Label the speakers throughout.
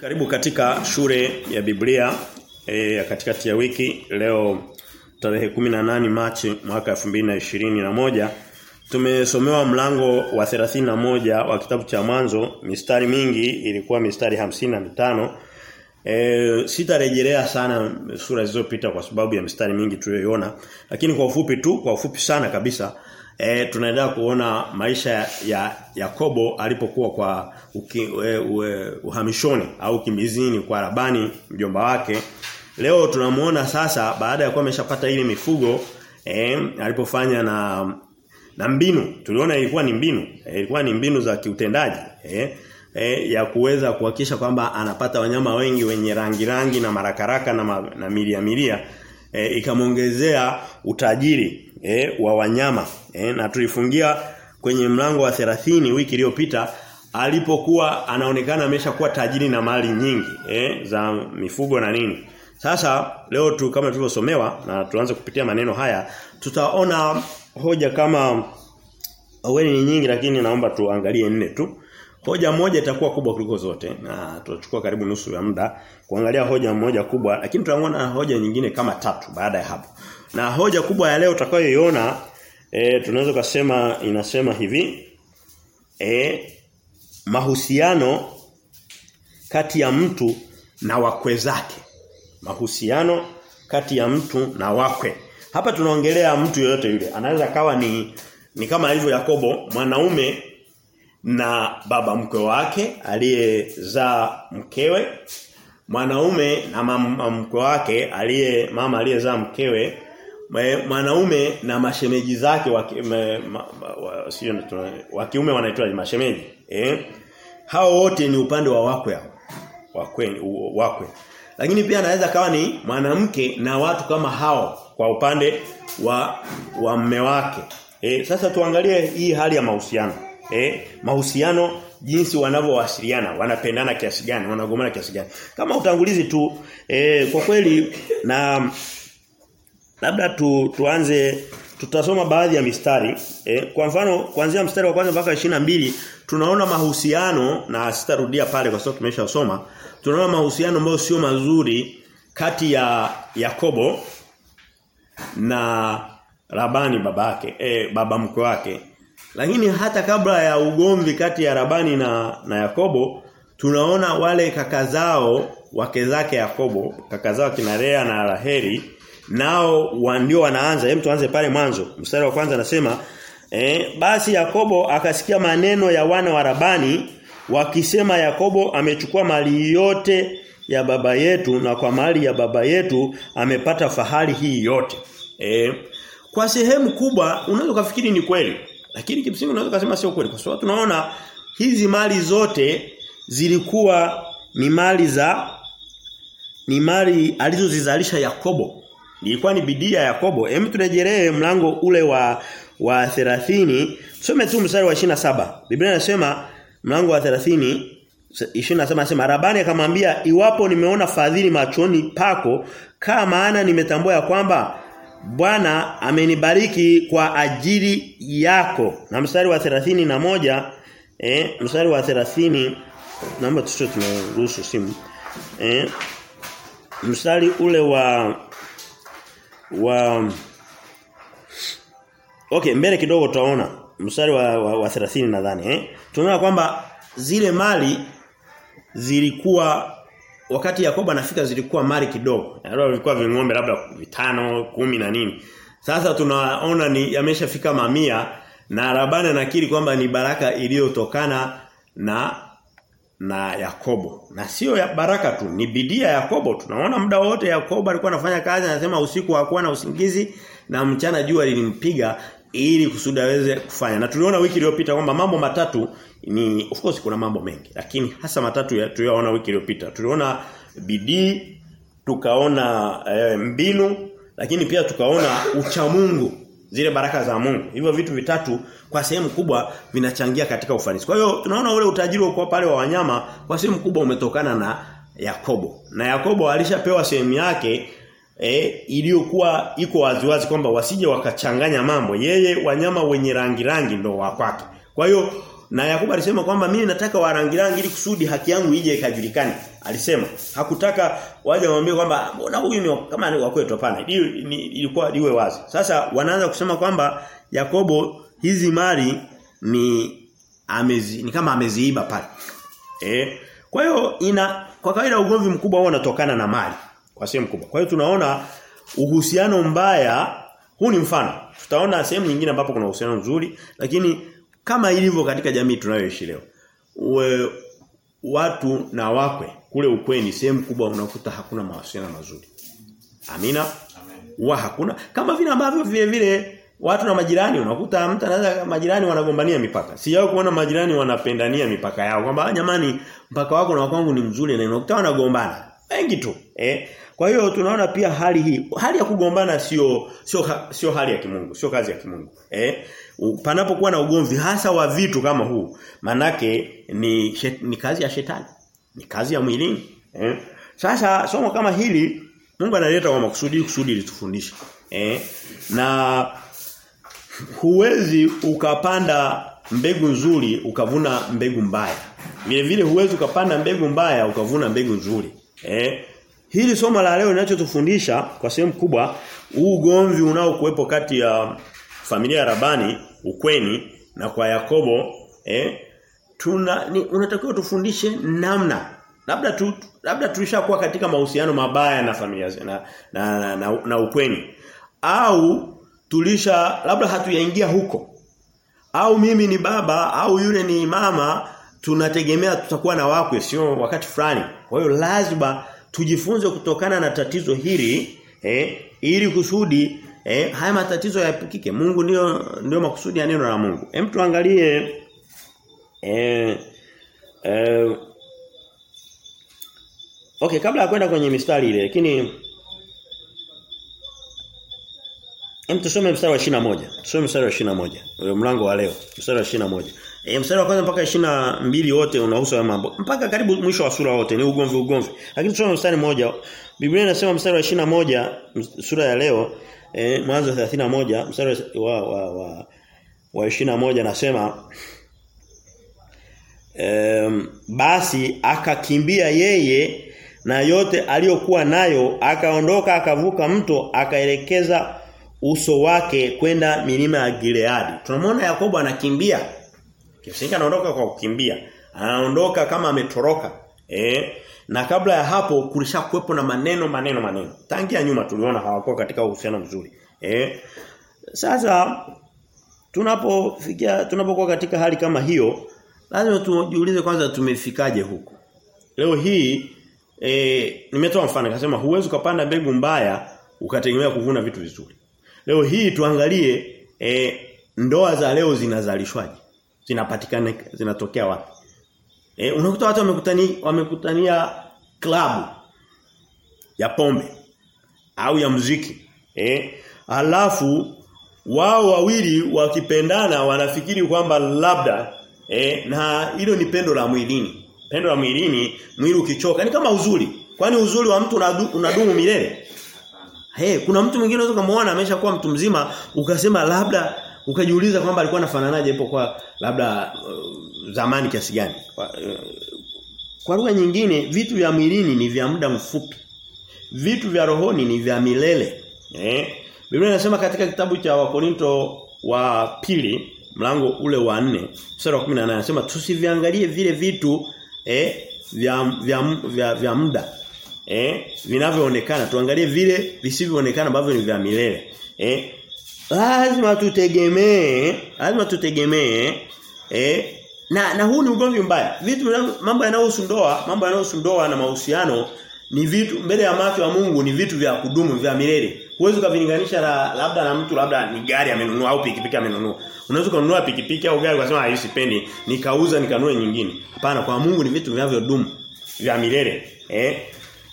Speaker 1: Karibu katika shule ya Biblia e, ya katikati ya wiki. Leo tarehe 18 Machi mwaka 2021 tumesomewa mlango wa 31 wa kitabu cha mwanzo. Mistari mingi ilikuwa mistari hamsini na mitano. E, sitarejelea sana sura zilizopita kwa sababu ya mistari mingi tuliyoiona lakini kwa ufupi tu kwa ufupi sana kabisa E, tunaendelea kuona maisha ya Yakobo alipokuwa kwa uki, e, e, uhamishoni au kimizini kwa Labani mjomba wake. Leo tunamuona sasa baada ya kuwa ameshapata ile mifugo e, alipofanya na na mbinu. Tuliona ilikuwa ni mbinu. E, ilikuwa ni mbinu za kiutendaji. E, e, ya kuweza kuhakikisha kwamba anapata wanyama wengi wenye rangi rangi na marakaraka na, ma, na milia milia e, ikamongezea utajiri e, wa wanyama e, na tulifungia kwenye mlango wa 30 wiki iliyopita alipokuwa anaonekana ameshakuwa tajiri na mali nyingi e, za mifugo na nini sasa leo tu kama tulivyosomewa na tuanze kupitia maneno haya tutaona hoja kama wewe ni nyingi lakini naomba tuangalie nne tu Hoja moja itakuwa kubwa kuliko zote na tutachukua karibu nusu ya muda kuangalia hoja moja kubwa lakini tutaona hoja nyingine kama tatu baada ya hapo. Na hoja kubwa ya leo utakayoiona e, tunaweza kusema inasema hivi e, mahusiano kati ya mtu na wakwe zake. Mahusiano kati ya mtu na wakwe. Hapa tunaongelea mtu yoyote yule. Anaweza kawa ni ni kama alivyo Yakobo mwanaume na baba mkwe wake aliyezaa mkewe mwanaume na mama mkwe wake aliye mama aliyezaa mkewe mwanaume na mashemeji zake wa sio wa kiume wanaitwa mashemeji eh? Hao wote ni upande wa wakwe hao wakwe wakwe. Lakini pia anaweza kawa ni mwanamke na watu kama hao kwa upande wa wa mme wake eh? Sasa tuangalie hii hali ya mahusiano eh? Mahusiano jinsi wanavyowasiliana wanapendana kiasi gani wanagomana kiasi gani. Kama utangulizi tu eh kwa kweli na labda tu, tuanze tutasoma baadhi ya mistari eh, kwa mfano kuanzia mstari wa kwanza mpaka mbili tunaona mahusiano na sitarudia pale kwa sababu tumeshasoma tunaona mahusiano ambayo sio mazuri kati ya Yakobo na Labani babake eh, baba mkwe wake. Lakini hata kabla ya ugomvi kati ya Rabani na na Yakobo tunaona wale kaka zao wake zake Yakobo kaka zao kina Lea na Raheli nao ndio wanaanza. Hem tuanze pale mwanzo. Mstari wa kwanza anasema eh, basi Yakobo akasikia maneno ya wana wa Rabani wakisema Yakobo amechukua mali yote ya baba yetu na kwa mali ya baba yetu amepata fahari hii yote. Eh, kwa sehemu kubwa unaweza kufikiri ni kweli lakini kimsingi unaweza kusema sio kweli kwa sababu tunaona hizi mali zote zilikuwa ni mali za ni mali alizozizalisha Yakobo. Ilikuwa ni bidii ya Yakobo. Hem turejelee mlango ule wa wa 30. Tusome tu mstari wa 27. Biblia inasema mlango wa 30 27 nasema Rabani akamwambia iwapo nimeona fadhili machoni pako kama maana nimetambua ya kwamba Bwana amenibariki kwa ajili yako. Na mstari wa thelathini na moja eh mstari wa 30 naomba tusio tunaruhusu simu. Eh mstari ule wa wa Okay, mbele kidogo tutaona mstari wa wa, wa 30 nadhani eh. Tunaona kwamba zile mali zilikuwa wakati Yakobo anafika zilikuwa mali kidogo. Yaani vilikuwa ving'ombe labda vitano, kumi na nini. Sasa tunaona ni yameshafika mamia na Labani anakiri kwamba ni baraka iliyotokana na na Yakobo. Na sio ya baraka tu, ni bidii ya Yakobo. Tunaona muda wote Yakobo alikuwa anafanya kazi anasema usiku hakuwa na usingizi na mchana jua lilimpiga ili kusudi aweze kufanya. Na tuliona wiki iliyopita kwamba mambo matatu ni of course kuna mambo mengi lakini hasa matatu tuliyoona wiki iliyopita. Tuliona bidii, tukaona e, mbinu lakini pia tukaona uchamungu zile baraka za Mungu. Hivyo vitu vitatu kwa sehemu kubwa vinachangia katika ufanisi. Kwa hiyo tunaona ule utajiri uko pale wa wanyama kwa sehemu kubwa umetokana na Yakobo. Na Yakobo alishapewa sehemu yake eh iliyokuwa iko waziwazi kwamba wasije wakachanganya mambo. Yeye wanyama wenye rangi rangi ndio wa kwake. Kwa hiyo na Yakobo alisema kwamba mimi nataka wa rangi rangi ili kusudi haki yangu ije ikajulikane. Alisema hakutaka waje waambie kwamba mbona huyu ni kama ni wa kwetu hapana. Ilikuwa liwe wazi. Sasa wanaanza kusema kwamba Yakobo hizi mali ni amezi ni kama ameziiba pale. Eh? Kwa hiyo ina kwa kawaida ugomvi mkubwa huwa unatokana na mali kwa sehemu kubwa. Kwa hiyo tunaona uhusiano mbaya huu ni mfano. Tutaona sehemu nyingine ambapo kuna uhusiano mzuri lakini kama ilivyo katika jamii tunayoishi leo. Uwe, watu na wakwe kule ukweni sehemu kubwa unakuta hakuna mawasiliano mazuri. Amina. Amen. Wa hakuna kama vile ambavyo vile vile watu na majirani unakuta mtu anaweza majirani wanagombania mipaka. Sijawahi kuona majirani wanapendania mipaka yao kwamba jamani mpaka wako na wangu ni mzuri na unakuta wanagombana. Wengi tu. Eh? Kwa hiyo tunaona pia hali hii, hali ya kugombana sio sio sio hali ya kimungu, sio kazi ya kimungu. Eh? Panapokuwa na ugomvi hasa wa vitu kama huu, manake ni ni kazi ya shetani. Ni kazi ya mwilini. Eh? Sasa somo kama hili Mungu analeta kwa makusudi kusudi litufundishe. Eh? Na huwezi ukapanda mbegu nzuri ukavuna mbegu mbaya. Vile vile huwezi ukapanda mbegu mbaya ukavuna mbegu nzuri. Eh? Hili somo la leo linachotufundisha kwa sehemu kubwa huu ugomvi unaokuwepo kati ya familia ya Rabani, ukweni na kwa Yakobo, eh? Tuna ni, unatakiwa tufundishe namna. Labda tu labda tulishakuwa katika mahusiano mabaya na familia na na, na, na, na ukweni. Au tulisha labda hatuyaingia huko. Au mimi ni baba au yule ni mama tunategemea tutakuwa na wakwe sio wakati fulani. Kwa hiyo lazima tujifunze kutokana na tatizo hili eh, ili kusudi eh, haya matatizo yapikike Mungu ndio ndio makusudi ya neno la Mungu. Hem tuangalie eh, eh, Okay, kabla ya kwenda kwenye mistari ile, lakini Hem tusome mstari wa 21. Tusome mstari wa 21. Ule mlango wa leo, mstari wa 21. E, mstari wa kwanza mpaka 22 wote unahusu haya mambo. Mpaka karibu mwisho wa sura wote ni ugomvi ugomvi. Lakini tusome mstari mmoja. Biblia inasema mstari wa 21 sura ya leo, eh mwanzo 31 mstari wa wa wa, wa 21 nasema Um, basi akakimbia yeye na yote aliyokuwa nayo akaondoka akavuka mto akaelekeza uso wake kwenda milima ya Gileadi. Tunamwona Yakobo anakimbia. Kimsingi anaondoka kwa kukimbia. Anaondoka kama ametoroka. Eh? Na kabla ya hapo kulishakuwepo na maneno maneno maneno. Tangia nyuma tuliona hawakuwa katika uhusiano mzuri. Eh? Sasa tunapofikia tunapokuwa katika hali kama hiyo lazima tujiulize kwanza tumefikaje huku. Leo hii eh nimetoa mfano nikasema huwezi kupanda mbegu mbaya ukategemea kuvuna vitu vizuri. Leo hii tuangalie e, ndoa za leo zinazalishwaje? Zinapatikana zinatokea wapi? E, unakuta watu wamekutani wamekutania klabu ya pombe au ya muziki. Eh? Alafu wao wawili wakipendana wanafikiri kwamba labda eh, na hilo ni pendo la mwilini. Pendo la mwilini, mwili ukichoka ni kama uzuri. Kwani uzuri wa mtu unadu, unadumu milele? Hey, kuna mtu mwingine unaweza kumuona ameshakuwa mtu mzima ukasema labda ukajiuliza kwamba alikuwa anafananaje hapo kwa labda uh, zamani kiasi gani. Kwa, uh, kwa lugha nyingine vitu vya mwilini ni vya muda mfupi. Vitu vya rohoni ni vya milele. Eh? Biblia inasema katika kitabu cha Wakorinto wa pili mlango ule wa 4 mstari wa 18 anasema tusiviangalie vile vitu eh vya vya vya, vya muda eh vinavyoonekana. Tuangalie vile visivyoonekana ambavyo ni vya milele eh. Lazima tutegemee lazima tutegemee eh na na huu ni ugomvi mbaya. Vitu mambo yanayohusu ndoa mambo yanayohusu ndoa na mahusiano ni vitu mbele ya macho ya Mungu ni vitu vya kudumu vya milele huwezi kuvilinganisha na labda na mtu labda ni gari amenunua au pikipiki amenunua unaweza kununua pikipiki au gari ukasema hii sipendi nikauza nikanue nyingine hapana kwa Mungu ni vitu vinavyodumu vya milele eh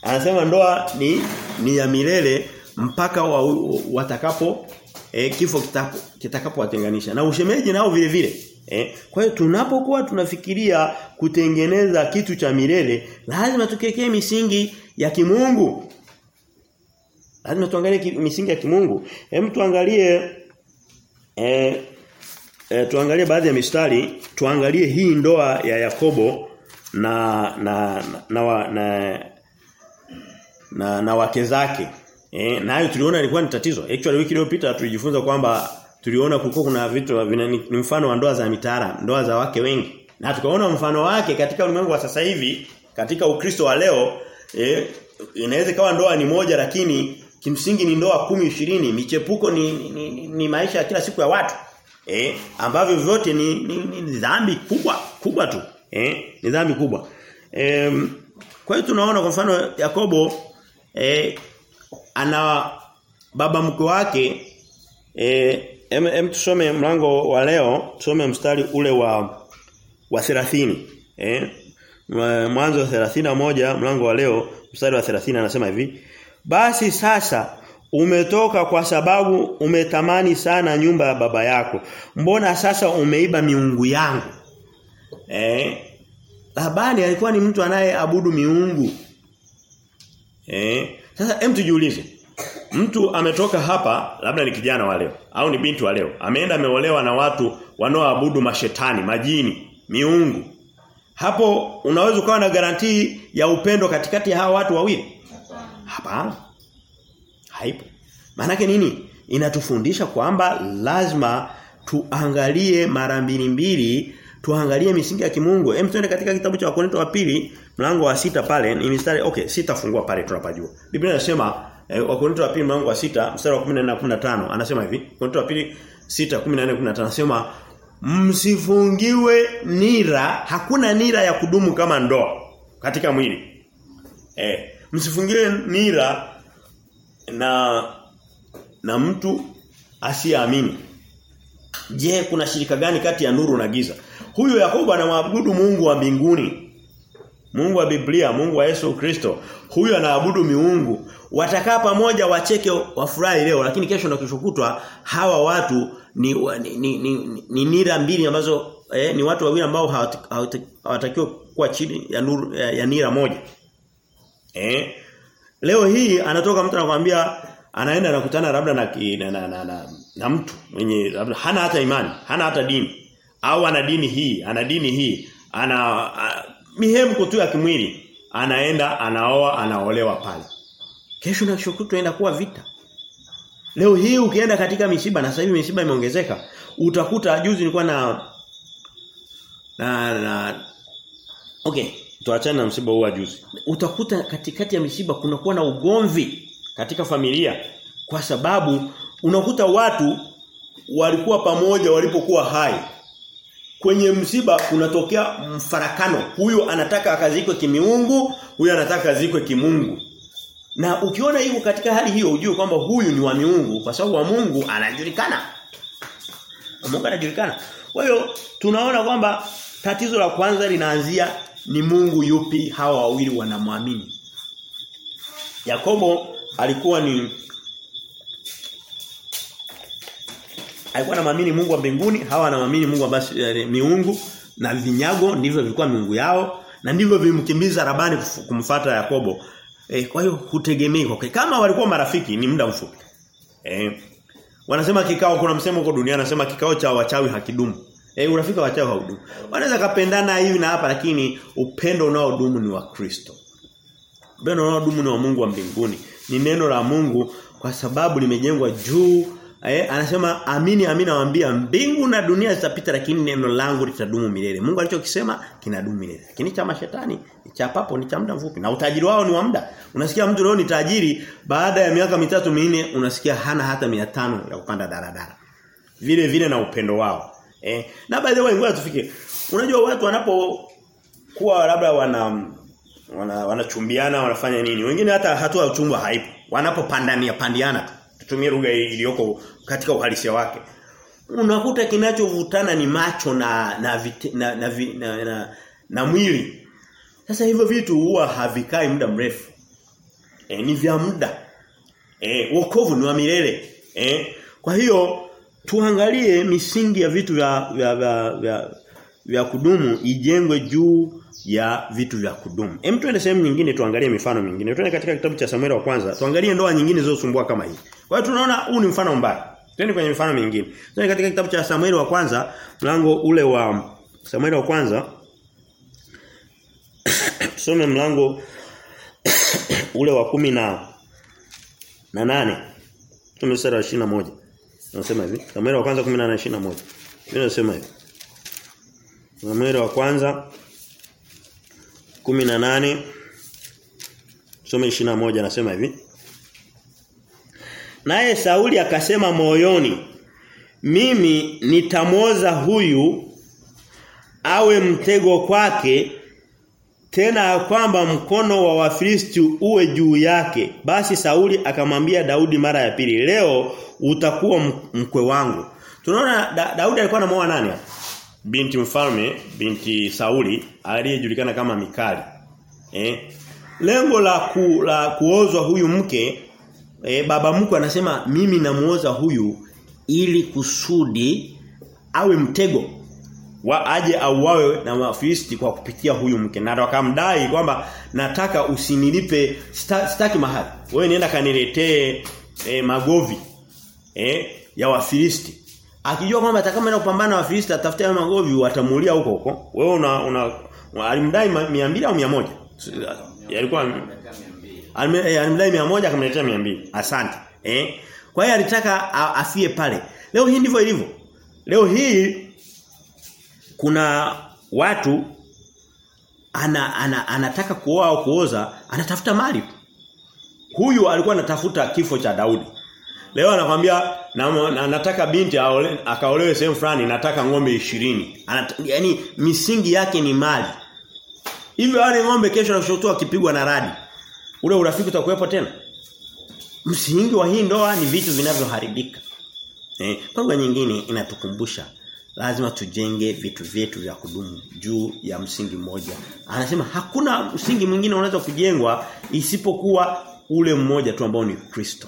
Speaker 1: Anasema ndoa ni ni ya milele mpaka wa, watakapo eh, kifo kitakapo kitakapowatenganisha. Na ushemeji nao vile vile. Eh, kwa hiyo tunapokuwa tunafikiria kutengeneza kitu cha milele, lazima tukekee misingi ya kimungu. Lazima tuangalie misingi ya kimungu. Hem tuangalie eh, eh tuangalie baadhi ya mistari, tuangalie hii ndoa ya Yakobo na na na, na, na, na, na wake zake. Eh, nayo tuliona ilikuwa ni tatizo. Actually wiki iliyopita tulijifunza kwamba tuliona kulikuwa kuna vitu vina ni, mfano wa ndoa za mitara, ndoa za wake wengi. Na tukaona mfano wake katika ulimwengu wa sasa hivi, katika Ukristo wa leo, eh, inaweza kawa ndoa ni moja lakini kimsingi ni ndoa kumi ishirini michepuko ni, ni, ni, ni maisha ya kila siku ya watu. Eh, ambavyo vyote ni, ni, ni, ni dhambi kubwa, kubwa tu. Eh, ni dhambi kubwa. Eh, kwa hiyo tunaona kwa mfano Yakobo eh, ana baba mkwe wake eh em, em tusome mlango wa leo tusome mstari ule wa wa 30 eh mwanzo wa 31 mlango wa leo mstari wa 30 anasema hivi basi sasa umetoka kwa sababu umetamani sana nyumba ya baba yako mbona sasa umeiba miungu yangu eh Labani alikuwa ni mtu anayeabudu miungu eh sasa hem tujiulize. Mtu ametoka hapa labda ni kijana wa leo au ni binti wa leo. Ameenda ameolewa na watu wanaoabudu mashetani, majini, miungu. Hapo unaweza ukawa na garantii ya upendo katikati ya hawa watu wawili? Hapana. Haipo. Maana nini? Inatufundisha kwamba lazima tuangalie mara mbili mbili tuangalie misingi ya kimungu. Hem tuende katika kitabu cha Wakorintho wa pili mlango wa sita pale ni mistari okay sita fungua pale tunapajua. Biblia inasema eh, Wakorintho wa pili mlango wa sita mstari wa 14 na 15 anasema hivi. Wakorintho wa pili 6 14 15 anasema msifungiwe nira hakuna nira ya kudumu kama ndoa katika mwili. Eh msifungiwe nira na na mtu asiyeamini. Je, kuna shirika gani kati ya nuru na giza? Huyu Yakobo anamwabudu Mungu wa mbinguni. Mungu wa Biblia, Mungu wa Yesu Kristo. Huyu anaabudu miungu. Watakaa pamoja wacheke wafurahi leo lakini kesho na kesho kutwa hawa watu ni ni, ni, ni, ni nira mbili ambazo eh, ni watu wawili ambao hawatakiwa kuwa chini ya, nuru, ya, ya nira moja. Eh? Leo hii anatoka mtu anakuambia anaenda anakutana labda na, na, na, na, na, na mtu mwenye labda hana hata imani, hana hata dini au ana dini hii, ana dini hii, ana mihemko tu ya kimwili, anaenda anaoa, anaolewa pale. Kesho na shukuru kuwa vita. Leo hii ukienda katika misiba na sasa hivi misiba imeongezeka, utakuta juzi nilikuwa na na, na Okay, tuachane na msiba huu wa juzi. Utakuta katikati ya misiba kuna kuwa na ugomvi katika familia kwa sababu unakuta watu walikuwa pamoja walipokuwa hai. Kwenye msiba kunatokea mfarakano. Huyu anataka akazikwe kimiungu, huyu anataka azikwe kimungu. Na ukiona hivyo katika hali hiyo ujue kwamba huyu ni wa miungu kwa sababu wa Mungu anajulikana. Mungu anajulikana. Kwa hiyo tunaona kwamba tatizo la kwanza linaanzia ni Mungu yupi hawa wawili wanamwamini. Yakobo alikuwa ni alikuwa anamwamini Mungu wa mbinguni, hawa anaamini Mungu basi eh, miungu na vinyago ndivyo vilikuwa miungu yao na ndivyo vilimkimbiza rabani kumfata Yakobo. E, kwa hiyo hutegemei kwa kama walikuwa marafiki ni muda mfupi. Eh wanasema kikao kuna msemo huko duniani anasema kikao cha wachawi hakidumu. Eh urafiki wa chao haudumu. Wanaweza kapendana hivi na hapa lakini upendo unaodumu ni wa Kristo. Upendo unaodumu ni wa Mungu wa mbinguni. Ni neno la Mungu kwa sababu limejengwa juu Eh, anasema amini amini nawaambia mbingu na dunia zitapita lakini neno langu litadumu milele. Mungu alichokisema kinadumu milele. Lakini cha mashetani cha papo ni cha muda mfupi na utajiri wao ni wa muda. Unasikia mtu leo ni tajiri baada ya miaka mitatu minne unasikia hana hata 500 ya kupanda daradara. Vile vile na upendo wao. Eh, na by the way ngoja tufike. Unajua watu wanapokuwa labda wana wana wanachumbiana wanafanya nini? Wengine hata hatua ya uchumba haipo. Wanapopandania pandiana tu tutumie lugha iliyoko katika uhalisia wake. Unakuta kinachovutana ni macho na na, vite, na, na, na, na, na na mwili. Sasa hivyo vitu huwa havikai muda mrefu. E, ni vya muda. Eh wokovu ni wa milele. Eh kwa hiyo tuangalie misingi ya vitu vya vya vya, vya, vya kudumu ijengwe juu ya vitu vya kudumu. Hem tuende sehemu nyingine tuangalie mifano mingine. Tuende katika kitabu cha Samuel wa kwanza, tuangalie ndoa nyingine zilizosumbua kama hii. Kwa hiyo tunaona huu ni mfano mbaya. Twende kwenye mifano mingine. Tuende katika kitabu cha Samuel wa kwanza, mlango ule wa Samuel wa kwanza Tusome mlango ule wa kumi na na nane. Tusome sura ya 21. Nasema hivi. Samuel wa kwanza 18 21. Mimi nasema hivi. Samuel wa kwanza 18 Tusome 21 anasema hivi. Naye Sauli akasema moyoni mimi nitamoza huyu awe mtego kwake tena kwamba mkono wa Wafilisti uwe juu yake. Basi Sauli akamwambia Daudi mara ya pili leo utakuwa mkwe wangu. Tunaona da, Daudi alikuwa anamoa nani? Binti mfalme binti Sauli aliyejulikana kama Mikali. Eh? Lengo la ku, la kuozwa huyu mke eh, baba mkwe anasema mimi namuoza huyu ili kusudi awe mtego wa aje auawe na Wafilisti kwa kupitia huyu mke. Na akamdai kwamba nataka usinilipe sta, staki mahali. Wewe nienda kaniletee e, magovi e, ya Wafilisti. Akijua kwamba atakapoenda kupambana na Wafilisti atafuta magovi watamulia huko huko. Wewe una, una, una alimdai 200 au 100 yalikuwa alimdai 100 akamletea 200 asante eh. Kwa hiyo alitaka afie pale. Leo hii ndivyo ilivyo. Leo hii kuna watu ana, ana anataka kuoa au kuoza anatafuta mali. Huyu alikuwa anatafuta kifo cha Daudi. Leo anakwambia na, na, nataka binti aole, akaolewe sehemu fulani nataka ng'ombe 20 Anat, yani misingi yake ni mali. Hivyo wale ng'ombe kesho na akipigwa na radi ule urafiki utakuwepo tena? Msingi wa hii ndoa ni vitu vinavyoharibika. Eh kwa nyingine inatukumbusha lazima tujenge vitu vyetu vya kudumu juu ya msingi mmoja. Anasema hakuna msingi mwingine unaweza kujengwa isipokuwa ule mmoja tu ambao ni Kristo.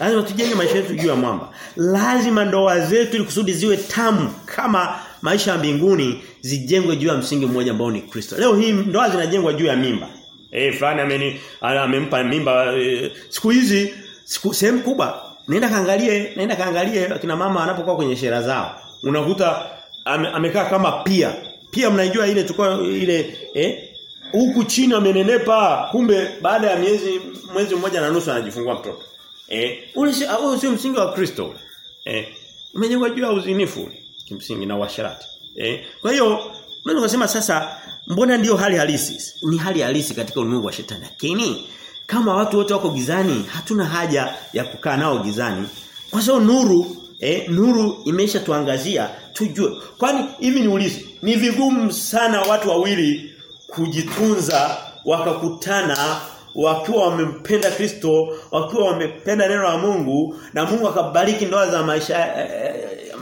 Speaker 1: Lazima tujenge maisha yetu juu ya mwamba. Lazima ndoa zetu ili kusudi ziwe tamu kama maisha ya mbinguni zijengwe juu ya msingi mmoja ambao ni Kristo. Leo hii ndoa zinajengwa juu ya mimba. Eh fulani ameni amempa mimba e, siku hizi siku sehemu kubwa Nenda kaangalie, nenda kaangalie kina mama wanapokuwa kwenye shera zao unakuta ame, amekaa kama pia. Pia mnaijua ile tukua ile eh? Huku chini amenenepa. Kumbe baada ya miezi mwezi mmoja na nusu anajifungua mtoto. Eh? Ule sio msingi wa Kristo eh? Umejengwa juu ya uzinifu kimsingi na uasherati. Eh? Kwa hiyo unaweza kusema sasa mbona ndiyo hali halisi? Ni hali halisi katika ulimwengu wa shetani. Lakini kama watu wote wako gizani hatuna haja ya kukaa nao gizani. Kwa sababu nuru eh, nuru imesha tuangazia tujue. Kwani hivi niulize, ni vigumu sana watu wawili kujitunza wakakutana wakiwa wamempenda Kristo, wakiwa wamependa neno la Mungu na Mungu akabariki ndoa za maisha eh, eh,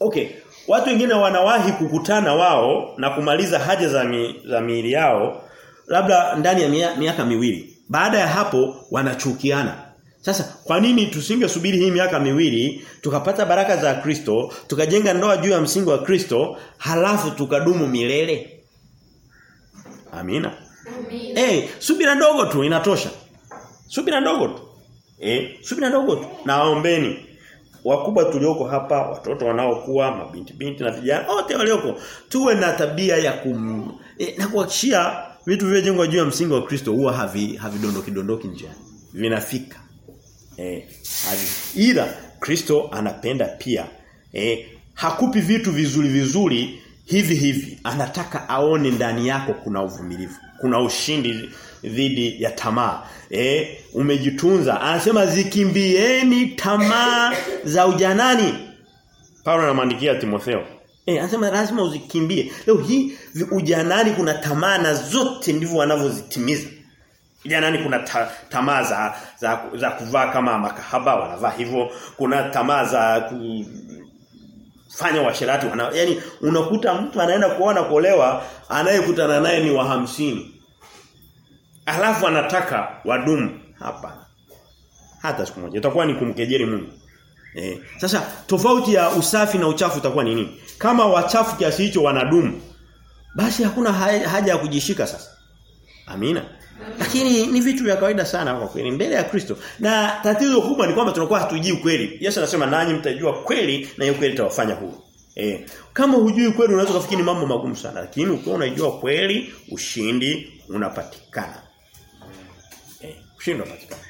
Speaker 1: okay. Watu wengine wanawahi kukutana wao na kumaliza haja za mi, za miili yao labda ndani ya miaka miwili. Baada ya hapo wanachukiana. Sasa kwa nini tusingesubiri hii miaka miwili tukapata baraka za Kristo, tukajenga ndoa juu ya msingi wa Kristo, halafu tukadumu milele? Amina. Amina. Eh, hey, subira ndogo tu inatosha. Subira ndogo tu. Eh, subira ndogo tu. Naombeni wakubwa tulioko hapa, watoto wanaokuwa, mabinti binti na vijana, wote walioko tuwe na tabia ya kum eh, na kuhakishia vitu vilivyojengwa juu ya msingi wa Kristo huwa havi havidondoki dondoki njiani. Vinafika. Eh, ila Kristo anapenda pia eh, hakupi vitu vizuri vizuri hivi hivi. Anataka aone ndani yako kuna uvumilivu, kuna ushindi dhidi ya tamaa. Eh, umejitunza. Anasema zikimbieni tamaa za ujanani. Paulo anamwandikia Timotheo. Eh, anasema lazima uzikimbie. Leo hii ujanani kuna tamaa na zote ndivyo wanavyozitimiza. Janani kuna ta, tamaa za, za za kuvaa kama makahaba wanavaa hivyo, kuna tamaa za kufanya washerati wana yani unakuta mtu anaenda kuona kuolewa anayekutana naye ni wa hamsini Alafu anataka wadumu hapa. Hata siku moja itakuwa ni kumkejeli Mungu. Eh, sasa tofauti ya usafi na uchafu itakuwa ni nini? Kama wachafu kiasi hicho wanadumu, basi hakuna haja ya kujishika sasa. Amina. Lakini ni vitu vya kawaida sana kwa kweli mbele ya Kristo. Na tatizo kubwa ni kwamba tunakuwa hatujui ukweli. Yesu anasema nanyi mtajua kweli na hiyo kweli itawafanya huru. Eh, kama hujui kweli unaweza kufikiri mambo magumu sana lakini ukiwa unajua kweli ushindi unapatikana. Eh, ushindi unapatikana.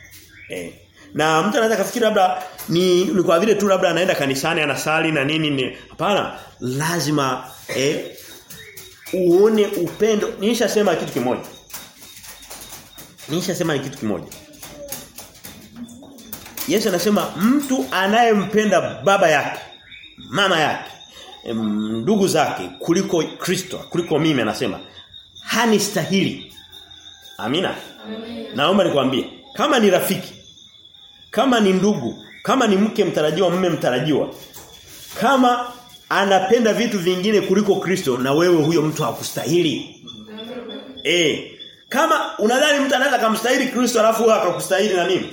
Speaker 1: Eh. Na mtu anaweza kafikiri labda ni, ni kwa vile tu labda anaenda kanisani anasali na nini ni hapana lazima eh, uone upendo. Nishasema kitu kimoja. Nishasema ni kitu kimoja. Yesu anasema mtu anayempenda baba yake, mama yake, ndugu zake kuliko Kristo, kuliko mimi anasema hani stahili. Amina. Amina. Naomba nikwambie, kama ni rafiki, kama ni ndugu, kama ni mke mtarajiwa, mume mtarajiwa, kama anapenda vitu vingine kuliko Kristo na wewe huyo mtu hakustahili. Eh, kama unadhani mtu anaweza kumstahili Kristo alafu wewe akakustahili na mimi?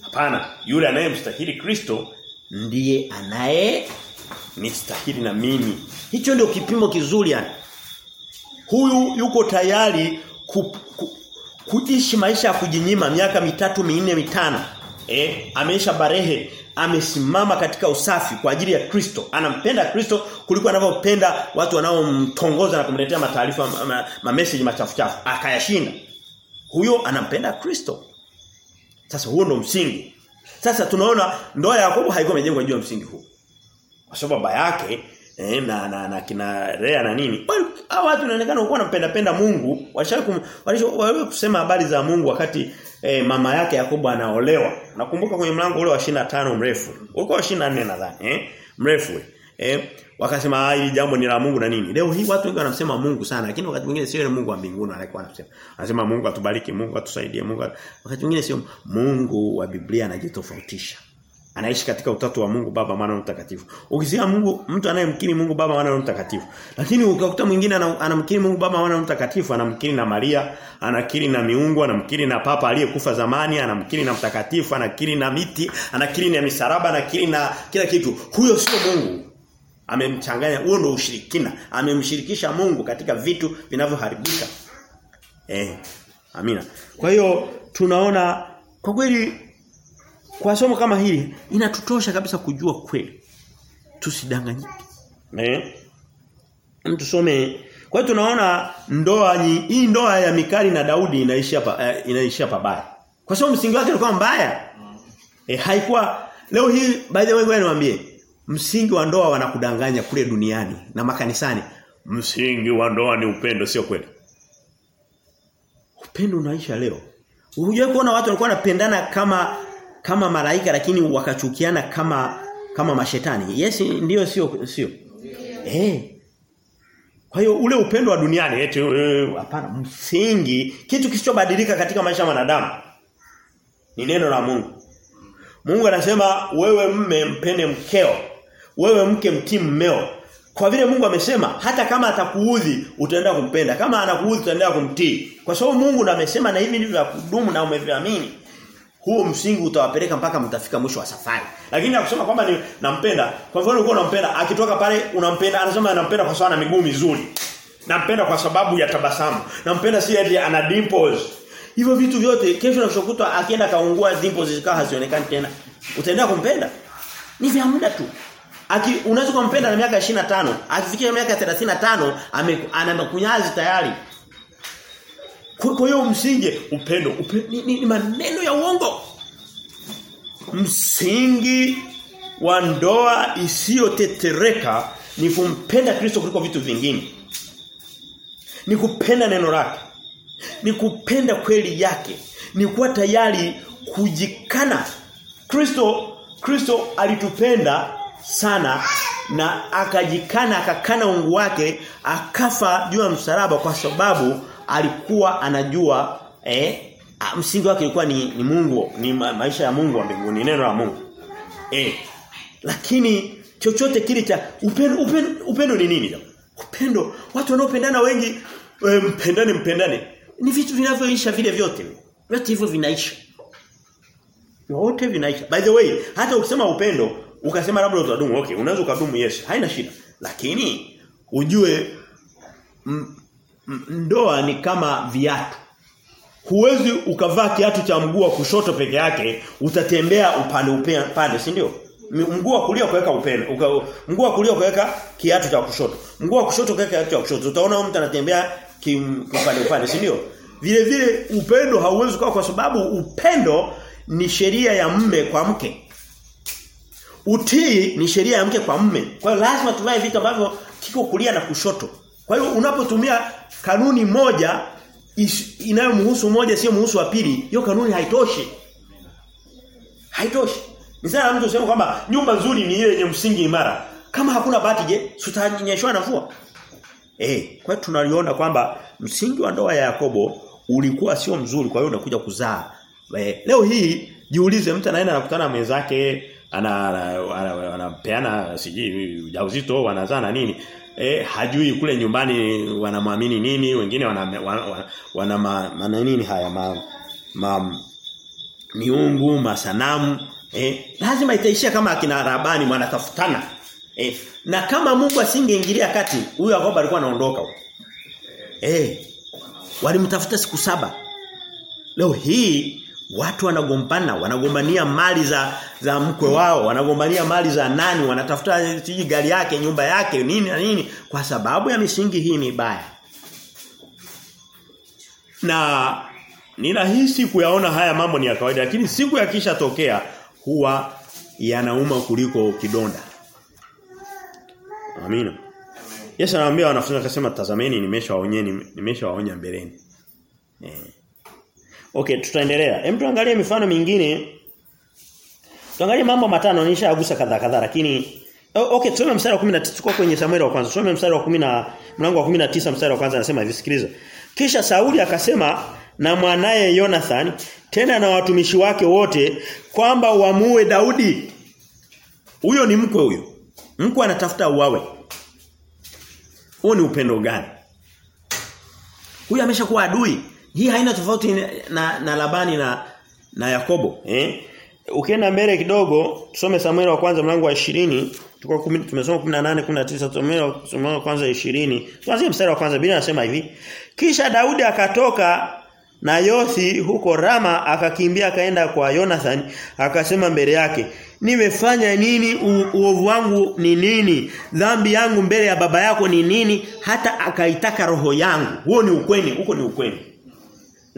Speaker 1: Hapana, yule anayemstahili Kristo ndiye anaye nistahili na mimi. Hicho ndio kipimo kizuri yani. Huyu yuko tayari ku, ku, kuishi maisha ya kujinyima miaka mitatu minne mitano. Eh, ameisha barehe, amesimama katika usafi kwa ajili ya Kristo. Anampenda Kristo kuliko anavyopenda watu wanaomtongoza na kumletea mataarifa ma, message machafu chafu. Akayashinda. Huyo anampenda Kristo. Sasa huo ndo msingi. Sasa tunaona ndoa ya Yakobo haikuwa imejengwa juu ya msingi huu. Kwa sababu baba yake eh, na, na, na kina Rea na nini. Hao watu inaonekana walikuwa wanampenda penda Mungu. Walishawahi kusema habari za Mungu wakati eh, mama yake Yakobo anaolewa. Nakumbuka kwenye mlango ule wa 25 mrefu. Ulikuwa wa 24 nadhani, eh? Mrefu. Eh, wakasema hili jambo ni la Mungu na nini. Leo hii watu wengi wanamsema Mungu sana lakini wakati mwingine sio Mungu wa mbinguni alikuwa anasema. Anasema Mungu atubariki, Mungu atusaidie, Mungu wakati mwingine sio Mungu wa Biblia anajitofautisha. Anaishi katika utatu wa Mungu Baba, Mwana na Mtakatifu. Ukizia Mungu mtu anayemkiri Mungu Baba, Mwana na Mtakatifu. Lakini ukakuta mwingine anamkiri Mungu Baba, Mwana na Mtakatifu, anamkiri na Maria, anakiri na miungu, anamkiri na papa aliyekufa zamani, anamkiri na mtakatifu, anakiri na miti, anakiri na misaraba, anakiri na kila kitu. Huyo sio Mungu. Amemchanganya, huo ndio ushirikina. Amemshirikisha Mungu katika vitu vinavyoharibika. Eh. Amina. Kwa hiyo tunaona kwa kweli kwa somo kama hili inatutosha kabisa kujua kweli. Tusidanganyike. Eh? Mtusome kwa hiyo tunaona ndoa hii ndoa ya Mikali na Daudi inaishia pa, eh, inaishia pabaya. Kwa sababu msingi wake ulikuwa mbaya. Eh, haikuwa leo hii by the way ngoja niwaambie msingi wa ndoa wanakudanganya kule duniani na makanisani. Msingi wa ndoa ni upendo sio kweli. Upendo unaisha leo. Unajua kuona watu walikuwa wanapendana kama kama malaika lakini wakachukiana kama kama mashetani. Yes ndio sio sio. Eh. Kwa hiyo ule upendo wa duniani eti hapana e, msingi kitu kisichobadilika katika maisha ya wanadamu ni neno la Mungu. Mungu anasema wewe mme mpende mkeo. Wewe mke mtii mmeo. Kwa vile Mungu amesema hata kama atakuudhi utaenda kumpenda. Kama anakuudhi utaenda kumtii. Kwa sababu Mungu ndo amesema na hivi ndivyo ya kudumu na umeviamini. Huo msingi utawapeleka mpaka mtafika mwisho wa safari. Lakini akusema kwamba ni nampenda. Kwa mfano ulikuwa unampenda, akitoka pale unampenda, anasema anampenda kwa sababu ana miguu mizuri. Nampenda kwa sababu ya tabasamu. Nampenda si ati ana dimples. Hivyo vitu vyote kesho nakishokutwa akienda kaungua dimples zikawa hazionekani tena. Utaendelea kumpenda? Ni vya muda tu. Aki unaweza kumpenda na miaka 25, akifikia miaka 35 ana kunyazi tayari. Kwa hiyo msingi upendo, upendo ni, ni, ni maneno ya uongo. Msingi wa ndoa isiyotetereka ni kumpenda Kristo kuliko vitu vingine. Ni kupenda neno lake. Ni kupenda kweli yake. Ni kuwa tayari kujikana. Kristo Kristo alitupenda sana na akajikana akakana ungu wake akafa juu ya msalaba kwa sababu alikuwa anajua eh msingi wake ulikuwa ni, ni Mungu ni ma, maisha ya Mungu mbinguni neno la Mungu. Eh lakini chochote kile cha upendo upendo, upendo ni nini? Upendo watu wanaopendana wengi e, mpendane mpendane ni vitu vinavyoisha vile vyote. Vyote hivyo vinaisha. Wote vinaisha. By the way hata ukisema upendo ukasema labda utadumu okay unaweza ukadumu yes haina shida. Lakini ujue ndoa ni kama viatu. Huwezi ukavaa kiatu cha mguu wa kushoto peke yake utatembea upande upande si ndio? Mguu wa kulia kuweka upendo mguu wa kulia kuweka kiatu cha kushoto. Mguu wa kushoto kuweka kiatu cha kushoto. Utaona mtu anatembea upande upande si ndio? Vile vile upendo hauwezi kuwa kwa sababu upendo ni sheria ya mme kwa mke. Utii ni sheria ya mke kwa mme. Kwa hiyo lazima tuvae vitu ambavyo kiko kulia na kushoto kwa hiyo unapotumia kanuni moja inayomhusu moja sio mhusu wa pili hiyo kanuni haitoshi haitoshi Nisema mtu useme kwamba nyumba nzuri ni ile yenye msingi imara. Kama hakuna bati je, sutanyeshwa na mvua? Eh, kwa hiyo tunaliona kwamba msingi wa ndoa ya Yakobo ulikuwa sio mzuri kwa hiyo unakuja kuzaa. E, leo hii jiulize mtu anaenda anakutana na mwenzake ana anapeana ana, siji ujauzito wanazaa na nini? Eh hajui kule nyumbani wanamwamini nini, wengine wana wana, wana, ma, ma, nini haya ma, ma miungu, masanamu Eh, lazima itaishia kama akina Rabani wanatafutana. Eh, na kama Mungu asingeingilia kati, huyo Yakobo alikuwa anaondoka. Eh, walimtafuta siku saba. Leo hii watu wanagombana, wanagombania mali za za mkwe wao, wanagombania mali za nani, wanatafuta siji gari yake, nyumba yake, nini na nini kwa sababu ya misingi hii mibaya. Na ni rahisi kuyaona haya mambo ni ya kawaida lakini siku yakisha tokea huwa yanauma kuliko kidonda. Amina. Yesu anawaambia wanafunzi akasema tazameni nimeshawaonyeni nimeshawaonya mbeleni. Eh. Okay, tutaendelea. Hem tuangalie mifano mingine. Tuangalie mambo matano nishagusa kadhaa kadhaa lakini okay, tusome mstari wa 19 tuko kwenye Samuel wa kwanza. Tusome mstari wa 10 na mlango wa 19 mstari wa kwanza anasema hivi sikiliza. Kisha Sauli akasema na mwanaye Jonathan tena na watumishi wake wote kwamba wamue Daudi. Huyo ni mkwe huyo. Mkwe anatafuta uawe. Huo ni upendo gani? Huyu ameshakuwa adui. Hii haina tofauti na, na Labani na na Yakobo, eh? Ukienda mbele kidogo, tusome Samuel wa kwanza mlango wa 20, tuko tumesoma 18 19 Samuel Samuel wa kwanza 20. Tuanzie mstari wa kwanza. Biblia inasema hivi. Kisha Daudi akatoka na Yothi huko Rama akakimbia akaenda kwa Jonathan akasema mbele yake nimefanya nini? Uovu wangu ni nini? Dhambi yangu mbele ya baba yako ni nini? Hata akaitaka roho yangu. Huo ni ukweli huko ni ukweli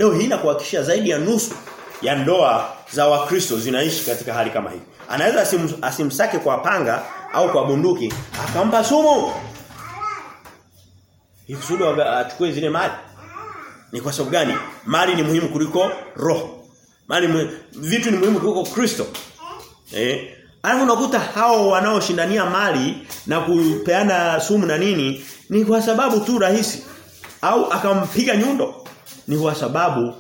Speaker 1: leo hii nakuhakikishia zaidi ya nusu ya ndoa za wakristo zinaishi katika hali kama hii anaweza asim, asimsake kwa panga au kwa bunduki akampa sumu Ikusudi achukue zile mali ni kwa sababu gani? Mali ni muhimu kuliko roho. Mali muhimu, vitu ni muhimu kuliko Kristo. Eh? Alafu unakuta hao wanaoshindania mali na kupeana sumu na nini ni kwa sababu tu rahisi au akampiga nyundo ni kwa sababu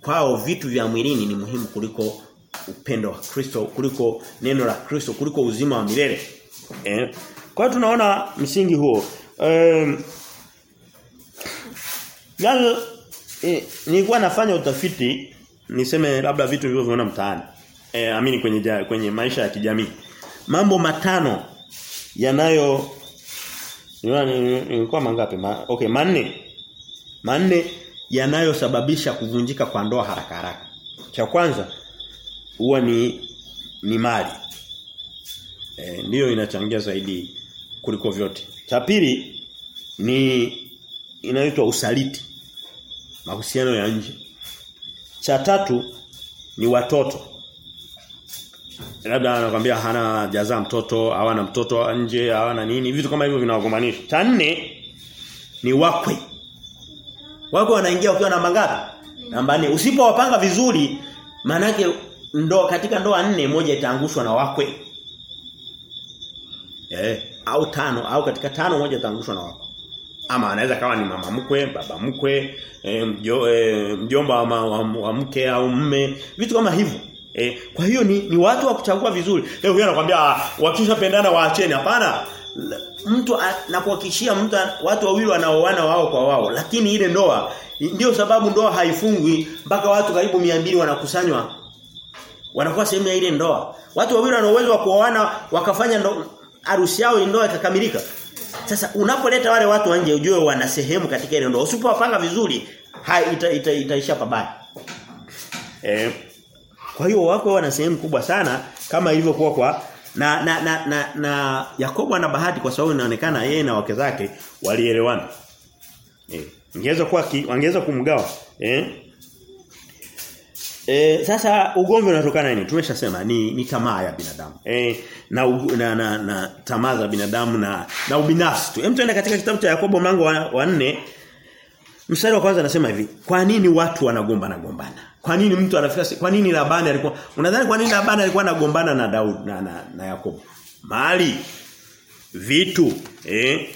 Speaker 1: kwao vitu vya mwilini ni muhimu kuliko upendo wa Kristo kuliko neno la Kristo kuliko uzima wa milele. Eh? Kwa hiyo tunaona msingi huo. Um, Gazo E, nilikuwa nafanya utafiti niseme labda vitu vilivyoona mtaani. Eh, amini kwenye kwenye maisha ya kijamii. Mambo matano yanayo nilikuwa mangapi? Ma, okay, manne. Manne yanayosababisha kuvunjika kwa ndoa haraka haraka. Cha kwanza huwa ni ni mali. E, ndiyo inachangia zaidi kuliko vyote. Cha pili ni inaitwa usaliti mahusiano ya nje. Cha tatu ni watoto. Labda anakuambia hana jazaa mtoto, hawana mtoto nje, hawana nini, vitu kama hivyo vinawagomanisha. Cha nne ni wakwe. Wakwe wanaingia ukiwa na mangapi? Namba 4. Usipowapanga vizuri, maana yake ndo katika ndoa nne moja itaangushwa na wakwe. Eh, au tano au katika tano moja itaangushwa na wakwe ama anaweza kawa ni mama mkwe, baba mkwe, e, mjo, e, mjomba wa, wa, wa mke au mme, vitu kama hivyo. E, kwa hiyo ni, ni watu wa kuchagua vizuri. Leo huyo anakuambia wakishapendana waacheni. Hapana. Mtu nakuhakikishia mtu watu wawili wanaoana wao kwa wao, lakini ile ndoa ndio sababu ndoa haifungwi mpaka watu karibu 200 wanakusanywa. Wanakuwa sehemu ya ile ndoa. Watu wawili wana uwezo wa kuoana wakafanya harusi yao ndoa ikakamilika. Sasa unapoleta wale watu nje ujue wana sehemu katika ile ndoa. Usipowapanga vizuri hai ita, ita, itaisha pabaya. Eh. Kwa hiyo wako wana sehemu kubwa sana kama ilivyokuwa kwa Na na na, na, na Yakobo ana bahati kwa sababu inaonekana yeye na wake zake walielewana. Eh, ingeweza kuwa wangeweza kumgawa. Eh? E, sasa ugomvi unatokana nini? Tumeshasema ni ni tamaa ya binadamu. E, na, na na na tamaa za binadamu na na ubinafsi tu. Hem tuende katika kitabu cha Yakobo mlango wa, wa 4 mstari wa kwanza anasema hivi, kwa nini watu wanagombana gombana? Kwa nini mtu anafika kwa nini Labani alikuwa unadhani kwa nini Labani alikuwa anagombana na Daudi na, na, na Yakobo? Mali vitu eh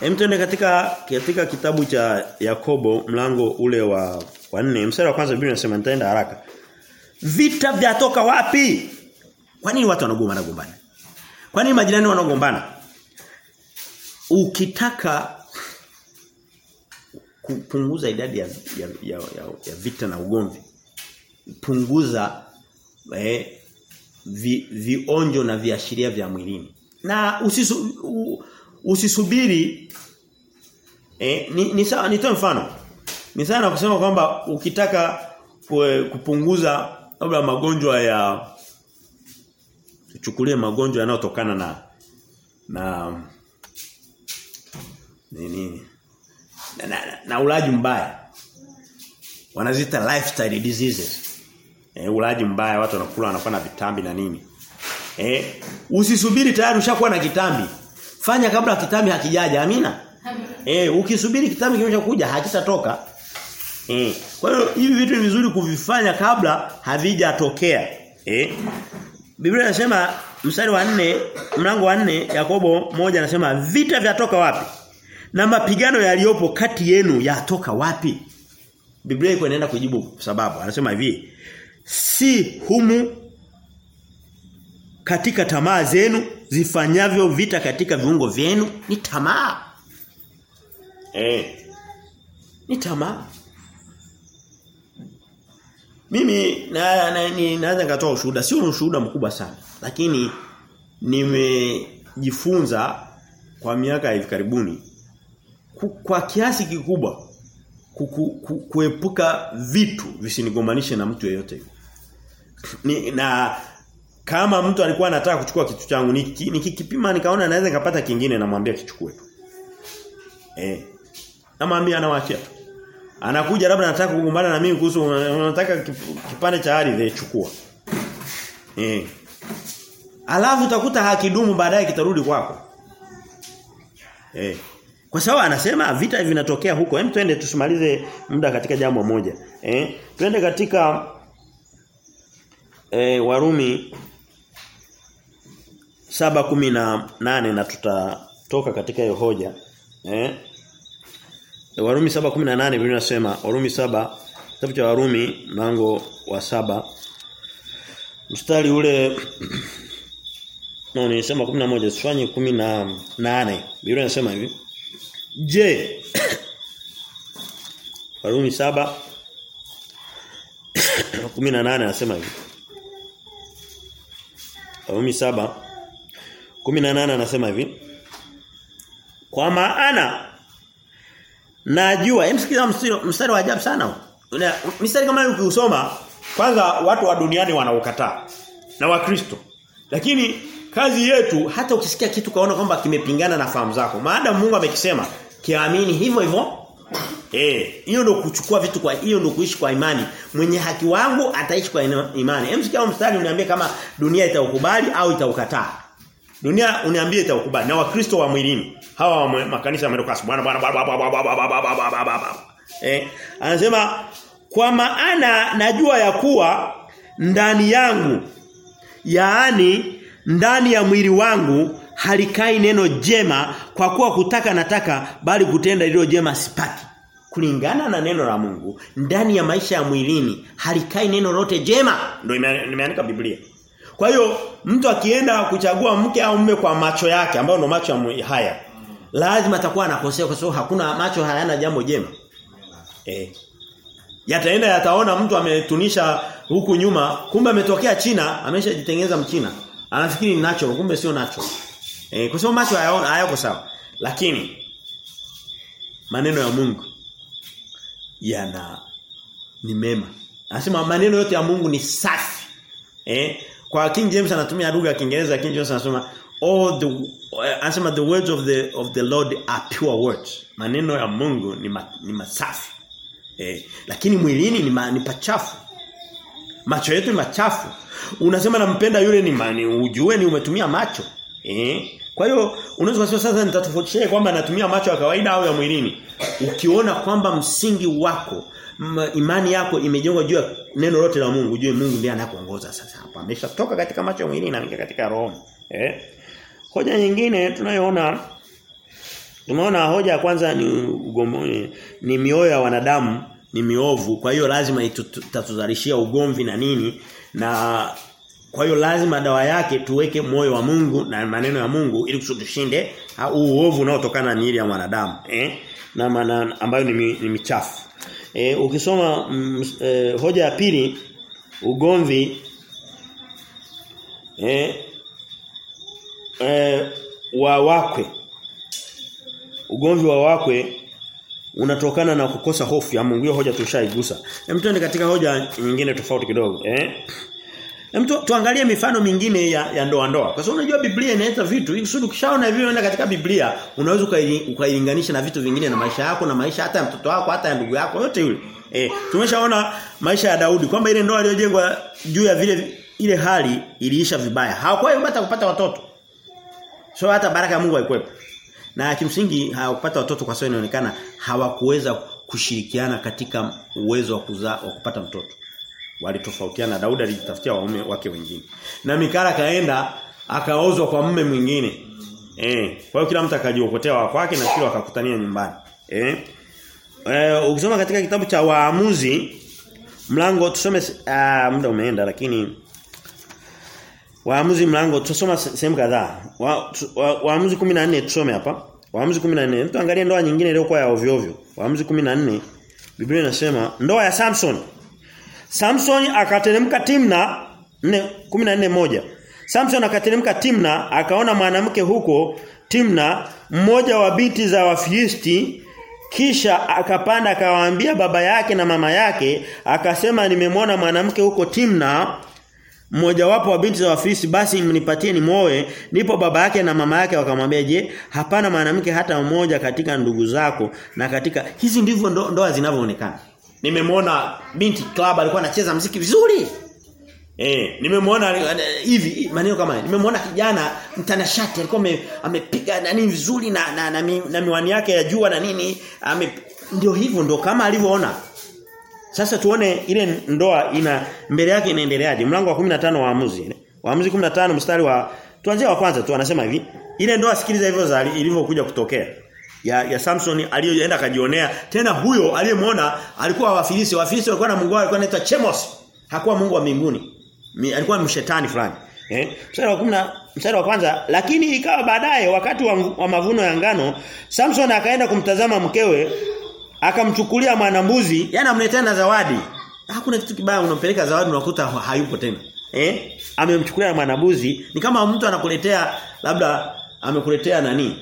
Speaker 1: Hem tuende katika katika kitabu cha Yakobo mlango ule wa wa 4 mstari wa kwanza Biblia inasema nitaenda haraka. Vita vyatoka wapi? Kwa nini watu wanagombana gombana? Kwa nini majirani wanagombana? Ukitaka kupunguza idadi ya, ya, ya, ya, ya vita na ugomvi punguza eh, vi, vionjo na viashiria vya mwilini. Na usisu, usisubiri eh, ni, ni sawa nitoe mfano. Ni sawa kusema kwamba ukitaka kwe, kupunguza labda magonjwa ya tuchukulie magonjwa yanayotokana na na nini na, na, na ulaji mbaya. Wanazita lifestyle diseases eh ulaji mbaya watu wanakula wanakuwa na vitambi na nini. Eh usisubiri tayari ushakuwa na kitambi. Fanya kabla kitambi hakijaja amina. Eh ukisubiri kitambi kimeshakuja hakitatoka. Eh kwa hiyo hivi vitu ni vizuri kuvifanya kabla havijatokea. Eh Biblia inasema mstari wa 4 mlango wa 4 Yakobo moja anasema vita vyatoka wapi? Na mapigano yaliyopo kati yenu yatoka wapi? Biblia iko inaenda kujibu sababu. Anasema hivi si humu katika tamaa zenu zifanyavyo vita katika viungo vyenu. Ni tamaa. Eh ni tamaa. Mimi na, na ni naweza nikatoa ushuhuda. Sio ushuhuda mkubwa sana lakini nimejifunza kwa miaka hivi karibuni kwa kiasi kikubwa ku, ku, ku, kuepuka vitu visinigombanishe na mtu yeyote ni na kama mtu alikuwa anataka kuchukua kitu changu nikikipima ni nikaona naweza nikapata kingine namwambia kichukue. Eh namwambia anawaachia anakuja labda anataka kugombana na mimi kuhusu unataka kipande cha ardhi chukua. Eh alafu utakuta hakidumu baadaye kitarudi kwako. Eh kwa sababu anasema vita vinatokea huko. Hem twende tusimalize muda katika jambo moja. Eh twende katika eh Warumi 7:18 na nane na tutatoka katika hiyo hoja. Eh Warumi 7:18 Biblia inasema Warumi 7 kitabu cha Warumi mlango wa saba. Mstari ule no nilisema 11 sifanye 18 Biblia inasema hivi. Je Warumi 7 18 anasema hivi Warumi 7 18 anasema hivi Kwa maana najua emsikiza mstari wa ajabu sana mstari kama ukiusoma kwanza watu wa duniani wanaukataa na wakristo. Lakini kazi yetu hata ukisikia kitu kaona kwamba kimepingana na fahamu zako maada Mungu amekisema kiamini hivyo hivyo eh hiyo ndio kuchukua vitu kwa hiyo ndio kuishi kwa imani. Mwenye haki wangu ataishi kwa imani. Hem sikia mstari uniambie kama dunia itaukubali au itaukataa. Dunia uniambie itaukubali. Na wakristo wa mwilini. Hawa wa makanisa yamerokas bwana bwana bwana eh anasema kwa maana najua ya kuwa ndani yangu yaani ndani ya mwili wangu halikai neno jema kwa kuwa kutaka nataka bali kutenda lilo jema sipati kulingana na neno la Mungu ndani ya maisha ya mwilini halikai neno lote jema. Ndio nimeandika Biblia. Kwa hiyo mtu akienda kuchagua mke au mume kwa macho yake ambayo ndio macho ya haya lazima atakuwa anakosea kwa sababu hakuna macho hayana jambo jema. Eh yataenda yataona mtu ametunisha huku nyuma kumbe ametokea China ameshajitengeneza mchina. Anafikiri ni nacho kumbe sio nacho. Eh kwa sababu macho hayaona hayako sawa. Lakini maneno ya Mungu yana ni mema anasema maneno yote ya Mungu ni safi eh Kwa King James anatumia lugha ya Kiingereza King James anasema all the anasema the words of the of the Lord are pure words. Maneno ya Mungu ni ma, ni masafi. Eh, lakini mwilini ni, ma, ni pachafu. Macho yetu ni machafu. Unasema nampenda yule ni mani ujue ni umetumia macho. Eh? Kwa hiyo unaweza kusema sasa nitatofautisha kwamba natumia macho ya kawaida au ya mwilini. Ukiona kwamba msingi wako imani yako imejengwa juu ya neno lote la Mungu, juu Mungu ndiye anakuongoza sasa hapa. Ameshatoka katika macho ya mwilini na ameingia katika roho. Eh? Hoja nyingine tunayoona tumeona hoja ya kwanza ni ugomvi ni mioyo ya wanadamu ni miovu kwa hiyo lazima itatuzalishia ugomvi na nini na kwa hiyo lazima dawa yake tuweke moyo wa Mungu na maneno ya Mungu ili tushinde uovu unaotokana na miili ya mwanadamu eh na maana ambayo ni, ni michafu eh ukisoma mm, eh, hoja ya pili ugomvi eh eh, wa wakwe ugomvi wa wakwe unatokana na kukosa hofu ya Mungu. Hiyo hoja tushaigusa. Hem tuende katika hoja nyingine tofauti kidogo, eh? Hem tu, tuangalie mifano mingine ya, ya ndoa ndoa. Kwa sababu unajua Biblia inaeleza vitu, kusudi ukishaona hivyo unaenda katika Biblia, unaweza ukailinganisha na vitu vingine na maisha yako na maisha hata ya mtoto wako, hata ya ndugu yako, yote yule. Eh, tumeshaona maisha ya Daudi kwamba ile ndoa iliyojengwa juu ya vile ile hali iliisha vibaya. Hawakuwahi hata kupata watoto. So hata baraka ya Mungu haikuwepo. Na kimsingi hawakupata watoto kwa sababu inaonekana hawakuweza kushirikiana katika uwezo wa kuzaa wa kupata mtoto. Walitofautiana Daudi alijitafutia waume wake wengine. Na Mikala kaenda akaozwa kwa mume mwingine. Eh, kwa hiyo kila mtu akajiokotea wa kwake na kila akakutania nyumbani. Eh? Eh, ukisoma katika kitabu cha Waamuzi mlango tusome ah, muda umeenda lakini Waamuzi mlango tusoma sehemu kadhaa. Wa, wa, waamuzi 14 tusome hapa. Waamuzi 14. Mtu angalie ndoa nyingine iliyokuwa ya ovyo ovyo. Waamuzi 14 Biblia inasema ndoa ya Samson. Samson akateremka Timna 14 moja. Samson akateremka Timna akaona mwanamke huko Timna mmoja wa biti za Wafilisti. Kisha akapanda akawaambia baba yake na mama yake akasema nimemwona mwanamke huko Timna mmoja wapo wa binti za Wafilisti. Basi mnipatie nimoe. Nipo baba yake na mama yake wakamwambia je hapana mwanamke hata mmoja katika ndugu zako na katika hizi ndivyo ndo, ndoa zinavyoonekana nimemwona binti club alikuwa anacheza mziki vizuri Eh, nimemwona hivi maneno kama. Nimemwona kijana mtanashati alikuwa amepiga nani vizuri na na, na, na miwani yake ya jua na nini, ame ndio hivyo ndio kama alivyoona. Sasa tuone ile ndoa ina mbele yake inaendeleaje. Mlango wa 15 waamuzi. Waamuzi 15 mstari wa tuanzie wa kwanza tu anasema hivi. Ile ndoa sikiliza hivyo ilivyokuja kutokea. Ya ya Samson aliyoenda akajionea. Tena huyo aliyemwona alikuwa wafilisi wafilisi walikuwa na mungu wao alikuwa anaitwa Chemos. Hakuwa mungu wa mbinguni. Alikuwa mshetani fulani. Eh? Mstari wa 10 mstari wa kwanza lakini ikawa baadaye wakati wa, wa mavuno ya ngano Samson akaenda kumtazama mkewe akamchukulia mwanambuzi yani amletea na zawadi. Hakuna kitu kibaya unampeleka zawadi unakuta hayupo tena. Eh? Amemchukulia mwanambuzi ni kama mtu anakuletea labda amekuletea nani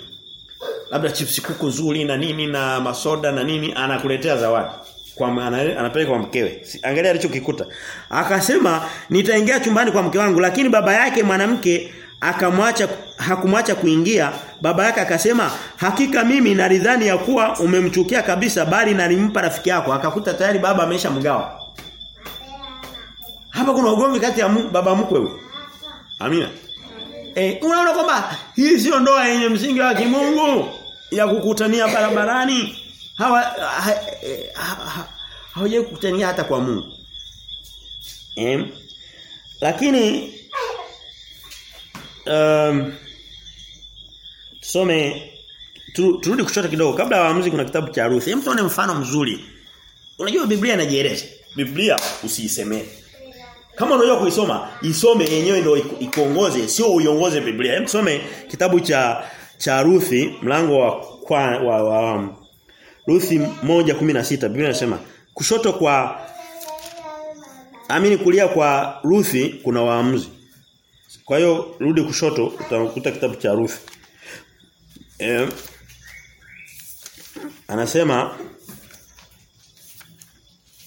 Speaker 1: labda chips kuku nzuri na nini na masoda na nini anakuletea zawadi kwa anapeleka kwa mkewe. Angalia alichokikuta. Akasema nitaingia chumbani kwa mke wangu lakini baba yake mwanamke akamwacha hakumwacha kuingia. Baba yake akasema hakika mimi naridhani ya kuwa umemchukia kabisa bali nalimpa rafiki yako. Akakuta tayari baba ameshamgawa. Hapa kuna ugomvi kati ya baba mkwe huyo. Amina. Eh unaona kwamba hii sio ndoa yenye msingi wa kimungu ya kukutania barabarani hawa ha, ha, ha, hawajai kukutania hata kwa Mungu. Em lakini um, tusome tu, turudi kushoto kidogo kabla ya waamuzi kuna kitabu cha Ruth. Hem tuone mfano mzuri. Unajua Biblia inajieleza. Biblia usiisemee. Kama unajua kuisoma, isome yenyewe ndio ikuongoze, sio uiongoze Biblia. Hem tusome kitabu cha cha Ruthi mlango wa kwa, wa, wa wa Ruthi 1:16 Biblia inasema kushoto kwa amini kulia kwa Ruthi kuna waamuzi. Kwa hiyo rudi kushoto utakuta kitabu cha Ruthi. Eh, anasema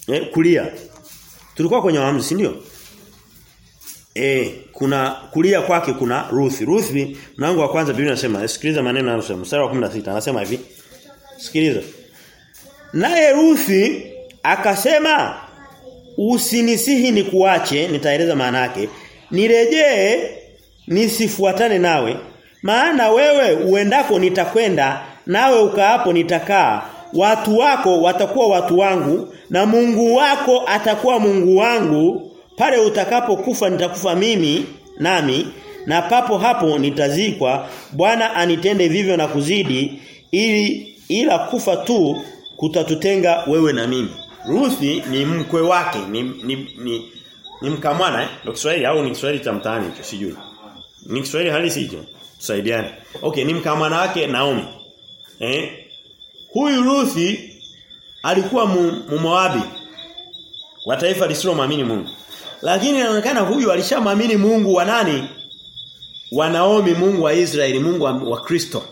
Speaker 1: eh, kulia. Tulikuwa kwenye waamuzi, si ndio? Eh kuna kulia kwake kuna Ruth. Ruth mlango wa kwanza Biblia inasema sikiliza maneno yanayosema mstari wa 16 anasema hivi. Sikiliza. Naye Ruth akasema usinisihi ni kuache nitaeleza maana yake nirejee nisifuatane nawe maana wewe uendako nitakwenda nawe ukaapo nitakaa watu wako watakuwa watu wangu na Mungu wako atakuwa Mungu wangu pale utakapokufa nitakufa mimi nami na papo hapo nitazikwa. Bwana anitende vivyo na kuzidi ili ila kufa tu kutatutenga wewe na mimi. Ruthi ni mkwe wake ni ni ni, ni mkamwana eh? Ndio Kiswahili au ni Kiswahili cha mtaani hicho? Sijui. Ni Kiswahili halisi hicho? Tusaidiane. Okay ni mkamwana wake Naomi eh? Huyu Ruthi alikuwa mumoabi wa taifa lisilomwamini Mungu lakini inaonekana huyu alishamwamini Mungu wa nani? Wa Naomi Mungu wa Israeli Mungu wa, Kristo.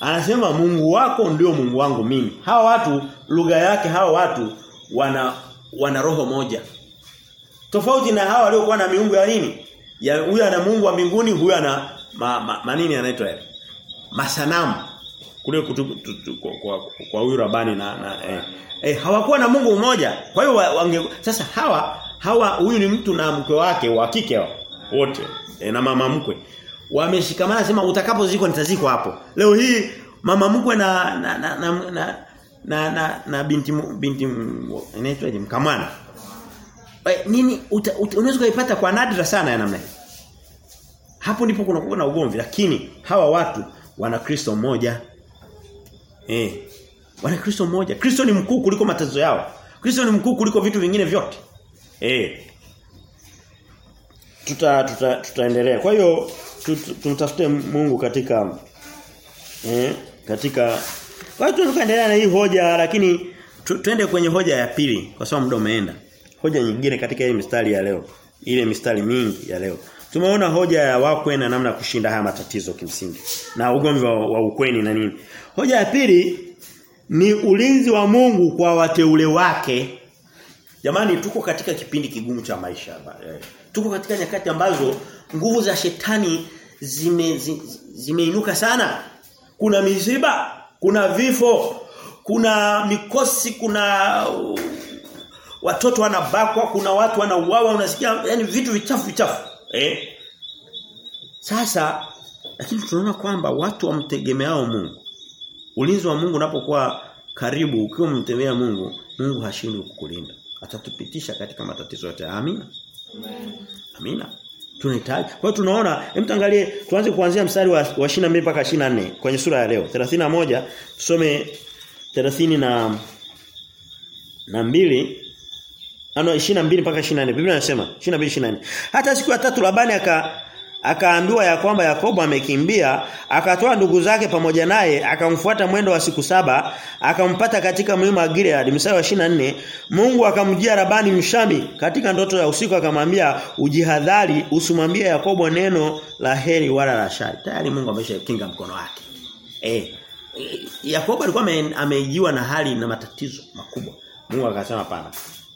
Speaker 1: Anasema Mungu wako ndio Mungu wangu mimi. Hawa watu lugha yake hawa watu wana wana roho moja. Tofauti na hawa waliokuwa na miungu ya nini? Ya huyu ana Mungu wa mbinguni huyu ana ma, ma, manini anaitwa yale masanamu. Kule kutu, kutu, kwa, kwa, kwa huyu rabani na, na eh, eh, hawakuwa na Mungu mmoja. Kwa hiyo wange sasa hawa hawa huyu ni mtu na mke wake wa kike wote. E, na mama mkwe. Wameshikamana sema utakapozikwa nitazikwa hapo. Leo hii mama mkwe na na na na, na, na, na, na binti binti inaitwaje mkamwana. E, nini unaweza kuipata kwa nadra sana ya namna hii. Hapo ndipo kuna na ugomvi lakini hawa watu wana Kristo mmoja. Eh wana Kristo mmoja. Kristo ni mkuu kuliko matatizo yao. Kristo ni mkuu kuliko vitu vingine vyote eh. Tuta tuta tutaendelea. Kwa hiyo tumtafute Mungu katika eh katika kwa hiyo na hii hoja lakini tu, tuende kwenye hoja ya pili kwa sababu muda umeenda. Hoja nyingine katika hii mistari ya leo ile mistari mingi ya leo. Tumeona hoja ya wakwe na namna kushinda haya matatizo kimsingi na ugomvi wa, wa ukweni na nini. Hoja ya pili ni ulinzi wa Mungu kwa wateule wake Jamani tuko katika kipindi kigumu cha maisha. Tuko katika nyakati ambazo nguvu za shetani zime zimeinuka sana. Kuna misiba, kuna vifo, kuna mikosi, kuna uh, watoto wanabakwa, kuna watu wanauawa, unasikia yani vitu vichafu vichafu. Eh? Sasa lakini tunaona kwamba watu wamtegemeao Mungu. Ulinzi wa Mungu unapokuwa karibu ukiwa mtemea Mungu, Mungu hashindwi kukulinda atatupitisha katika matatizo yote. Amina. Amina. Tunahitaji. Kwa tunaona, hem tuangalie tuanze kuanzia mstari wa, wa 22 mpaka 24 kwenye sura ya leo. 31 tusome 30 na na mbili ano 22 mpaka 24. Biblia inasema 22 24. Hata siku ya tatu Labani aka akaambiwa ya kwamba Yakobo amekimbia akatoa ndugu zake pamoja naye akamfuata mwendo wa siku saba akampata katika mlima wa Gilead mstari wa 24 Mungu akamjia rabani mshami katika ndoto ya usiku akamwambia ujihadhari usimwambie Yakobo neno la heri wala la shari. Tayari Mungu ameshakinga mkono wake. Eh Yakobo alikuwa amejiwa na hali na matatizo makubwa. Mungu akasema pana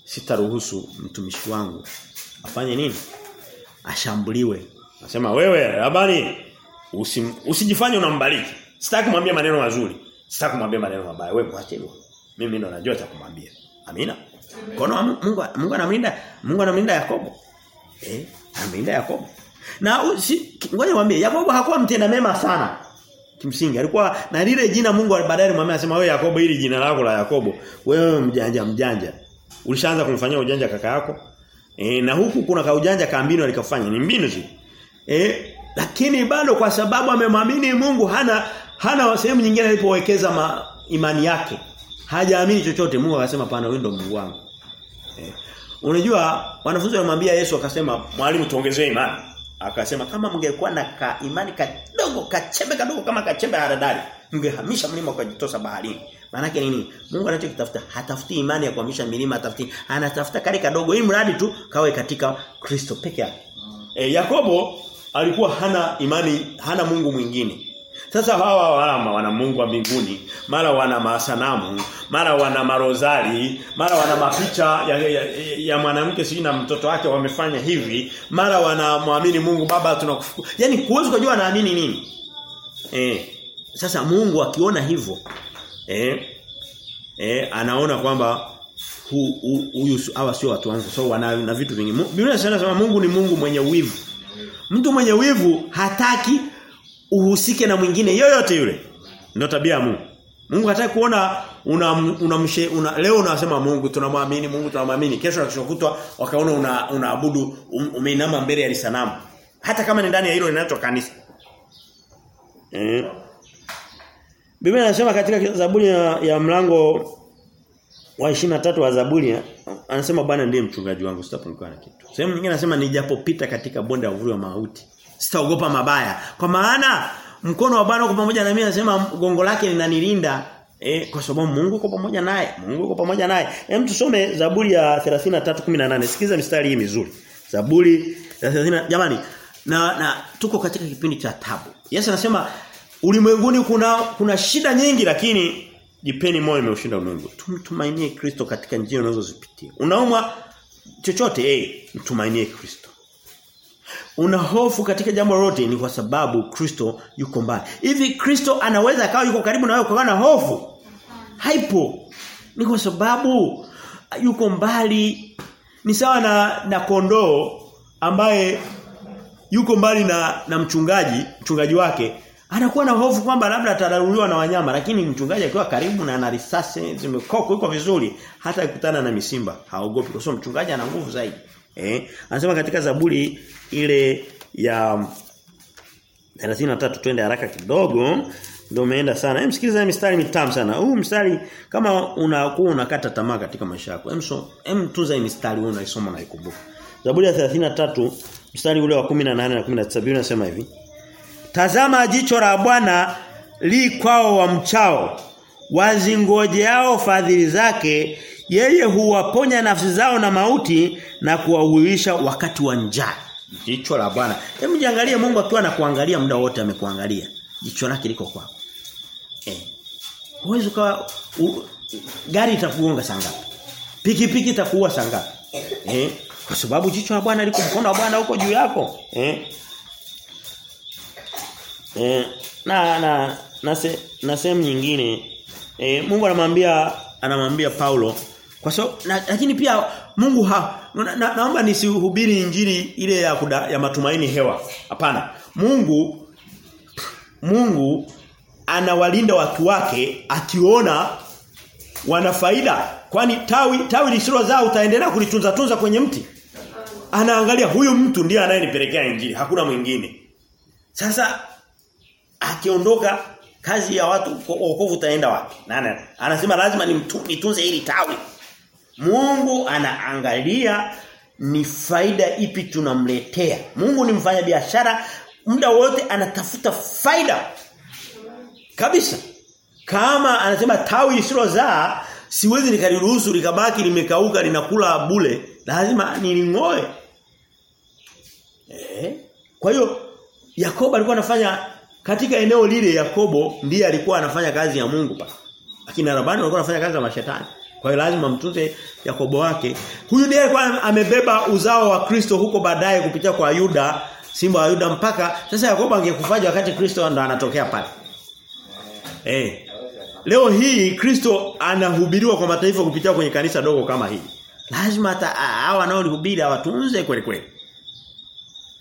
Speaker 1: sitaruhusu mtumishi wangu afanye nini? Ashambuliwe Nasema wewe Labani usi, usijifanye unambariki. Sitaki kumwambia maneno mazuri. Sitaki kumwambia maneno mabaya. Wewe mwache hilo. Mimi ndo najua cha kumwambia. Amina. Kono Mungu Mungu anamlinda Mungu anamlinda Yakobo. Eh, anamlinda Yakobo. Na ngoja niwaambie Yakobo hakuwa mtenda mema sana. Kimsingi alikuwa na lile jina Mungu baadaye alimwambia anasema wewe Yakobo hili jina lako la Yakobo. Wewe mjanja mjanja. Ulishaanza kumfanyia ujanja kaka yako? E, na huku kuna kaujanja kaambino alikafanya ni mbinu zile. Eh, lakini bado kwa sababu amemwamini Mungu hana hana sehemu nyingine alipowekeza imani yake. Hajaamini chochote. Mungu akasema pana wewe ndio Mungu wangu. Eh. Unajua wanafunzi wamwambia Yesu akasema mwalimu tuongezee imani. Akasema kama mngekuwa na ka imani kadogo kachembe kadogo kama kachembe haradari mngehamisha mlima ukajitosa baharini. Maana yake nini? Mungu anachokitafuta hatafuti imani ya kuhamisha milima atafuti anatafuta kale kadogo ili mradi tu kawe katika Kristo peke yake. E, Yakobo alikuwa hana imani hana Mungu mwingine. Sasa hawa walama wana Mungu wa mbinguni, mara wana masanamu, mara wana marozari, mara wana mapicha ya, ya, ya, mwanamke sijui na mtoto wake wamefanya hivi, mara wanamwamini Mungu Baba tunakufuku. Yaani huwezi kujua anaamini nini. Eh. Sasa Mungu akiona hivyo eh eh anaona kwamba huyu hawa sio watu wangu so wana na vitu vingi. Biblia inasema Mungu ni Mungu mwenye wivu. Mtu mwenye wivu hataki uhusike na mwingine yoyote yule. Ndio tabia ya Mungu. Mungu hataki kuona una, una, mshe, una leo unasema Mungu tunamwamini Mungu tunamwamini kesho na kesho kutwa wakaona una unaabudu um, umeinama mbele ya sanamu. Hata kama ni ndani ya hilo linaloitwa kanisa. Eh. Biblia inasema katika Zaburi ya, ya mlango wa 23 wa Zaburi anasema Bwana ndiye mchungaji wangu sitapungukiwa na kitu. Sehemu nyingine anasema nijapopita katika bonde la uvuli wa mauti sitaogopa mabaya. Kwa maana mkono wa Bwana uko pamoja na mimi anasema gongo lake linanilinda eh kwa sababu Mungu uko pamoja naye. Mungu uko pamoja naye. Hem tusome Zaburi ya 33:18. Sikiza mistari hii mizuri. Zaburi ya 30 jamani na na tuko katika kipindi cha tabu. Yesu anasema ulimwenguni kuna kuna shida nyingi lakini jipeni moyo umeushinda ulimwengu. Tumtumainie Kristo katika njia unazozipitia. Unaumwa chochote eh mtumainie Kristo. Una hofu katika jambo lolote ni kwa sababu Kristo yuko mbali. Hivi Kristo anaweza akawa yuko karibu na wewe ukawa na hofu? Haipo. Ni kwa sababu yuko mbali. Ni sawa na na kondoo ambaye yuko mbali na na mchungaji, mchungaji wake anakuwa na hofu kwamba labda atadaruliwa na wanyama lakini mchungaji akiwa karibu na ana risasi zimekoko iko vizuri hata ikutana na misimba haogopi kwa sababu mchungaji ana nguvu zaidi. Eh anasema katika zaburi ile ya 33 twende haraka kidogo ndio umeenda sana. Hem sikiliza mistari mitamu sana. Huu mstari kama unakuwa unakata tamaa katika maisha yako hem so, hem tunza hii mistari wewe unaisoma na ikumbuka zaburi ya 33 mstari ule wa 18 na 19 Biblia inasema hivi Tazama jicho la Bwana li kwao wa mchao. Wazingojeao fadhili zake yeye huwaponya nafsi zao na mauti na kuwahuisha wakati wa njaa. Jicho la Bwana. Hebu jiangalie Mungu akiwa anakuangalia muda wote amekuangalia. Jicho lake liko kwako eh. Huwezi ukawa gari itakugonga sanga. ngapi? Pikipiki itakuua sanga. eh. Kwa sababu jicho la Bwana liko mkono wa Bwana huko juu yako. Eh Eh, na na na, se, na sehemu nyingine e, Mungu anamwambia anamwambia Paulo kwa sababu na, lakini pia Mungu ha na, na, naomba nisihubiri injili ile ya kuda, ya matumaini hewa. Hapana. Mungu Mungu anawalinda watu wake akiona wana faida. Kwani tawi tawi lisilozaa utaendelea kulitunza tunza kwenye mti? Anaangalia huyu mtu ndiye anayenipelekea injili, hakuna mwingine. Sasa akiondoka kazi ya watu wokovu utaenda wapi? Nani? Anasema lazima nitunze hili tawi. Mungu anaangalia ni faida ipi tunamletea. Mungu ni mfanya biashara muda wote anatafuta faida. Kabisa. Kama anasema tawi lisilozaa siwezi nikaliruhusu likabaki limekauka linakula bule. Lazima nilingoe. Eh? Kwa hiyo Yakobo alikuwa anafanya katika eneo lile Yakobo ndiye alikuwa anafanya kazi ya Mungu pale. Lakini Labani alikuwa anafanya kazi za mashetani. Kwa hiyo lazima mtunze Yakobo wake. Huyu ndiye alikuwa amebeba uzao wa Kristo huko baadaye kupitia kwa Yuda, simba wa Yuda mpaka sasa Yakobo angekufaje wakati Kristo ndo anatokea pale. Eh. Leo hii Kristo anahubiriwa kwa mataifa kupitia kwenye kanisa dogo kama hili. Lazima hata hao wanaolihubiri awatunze kweli kweli.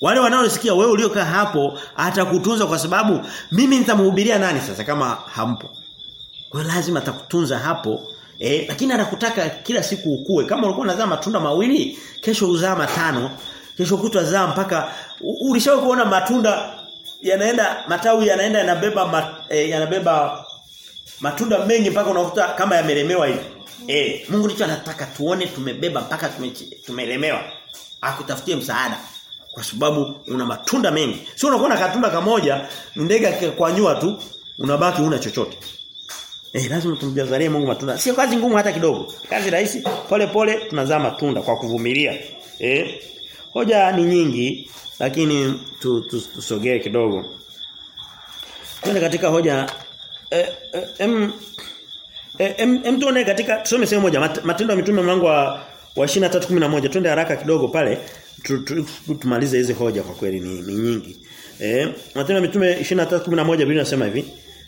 Speaker 1: Wale wanaosikia wewe uliokaa hapo atakutunza kwa sababu mimi nitamhubiria nani sasa kama hampo. Kwa lazima atakutunza hapo. Eh, lakini anakutaka kila siku ukue. Kama ulikuwa unazaa matunda mawili, kesho uzaa matano, kesho kutwa zaa mpaka ulishawahi kuona matunda yanaenda matawi yanaenda yanabeba mat, eh, yanabeba matunda mengi mpaka unakuta kama yamelemewa hivi. Eh, Mungu ndicho anataka tuone tumebeba mpaka tumelemewa. Akutafutie msaada kwa sababu una matunda mengi. Sio unakuwa na katunda kamoja, ndege kwanyua tu, unabaki una chochote. Eh lazima tumjazalie Mungu matunda. Sio kazi ngumu hata kidogo. Kazi rahisi, pole pole tunazaa matunda kwa kuvumilia. Eh? Hoja ni nyingi lakini tusogee tu, tusogee kidogo. Twende katika hoja eh, eh, em eh, em, em tuone katika tusome sehemu moja Mat, Matendo ya Mitume mlango wa wa 23:11 twende haraka kidogo pale tu, tu, tu, tumalize hizi hoja kwa kweli ni, ni nyingi. Eh Matendo ya Mitume 23:11 Biblia inasema hivi.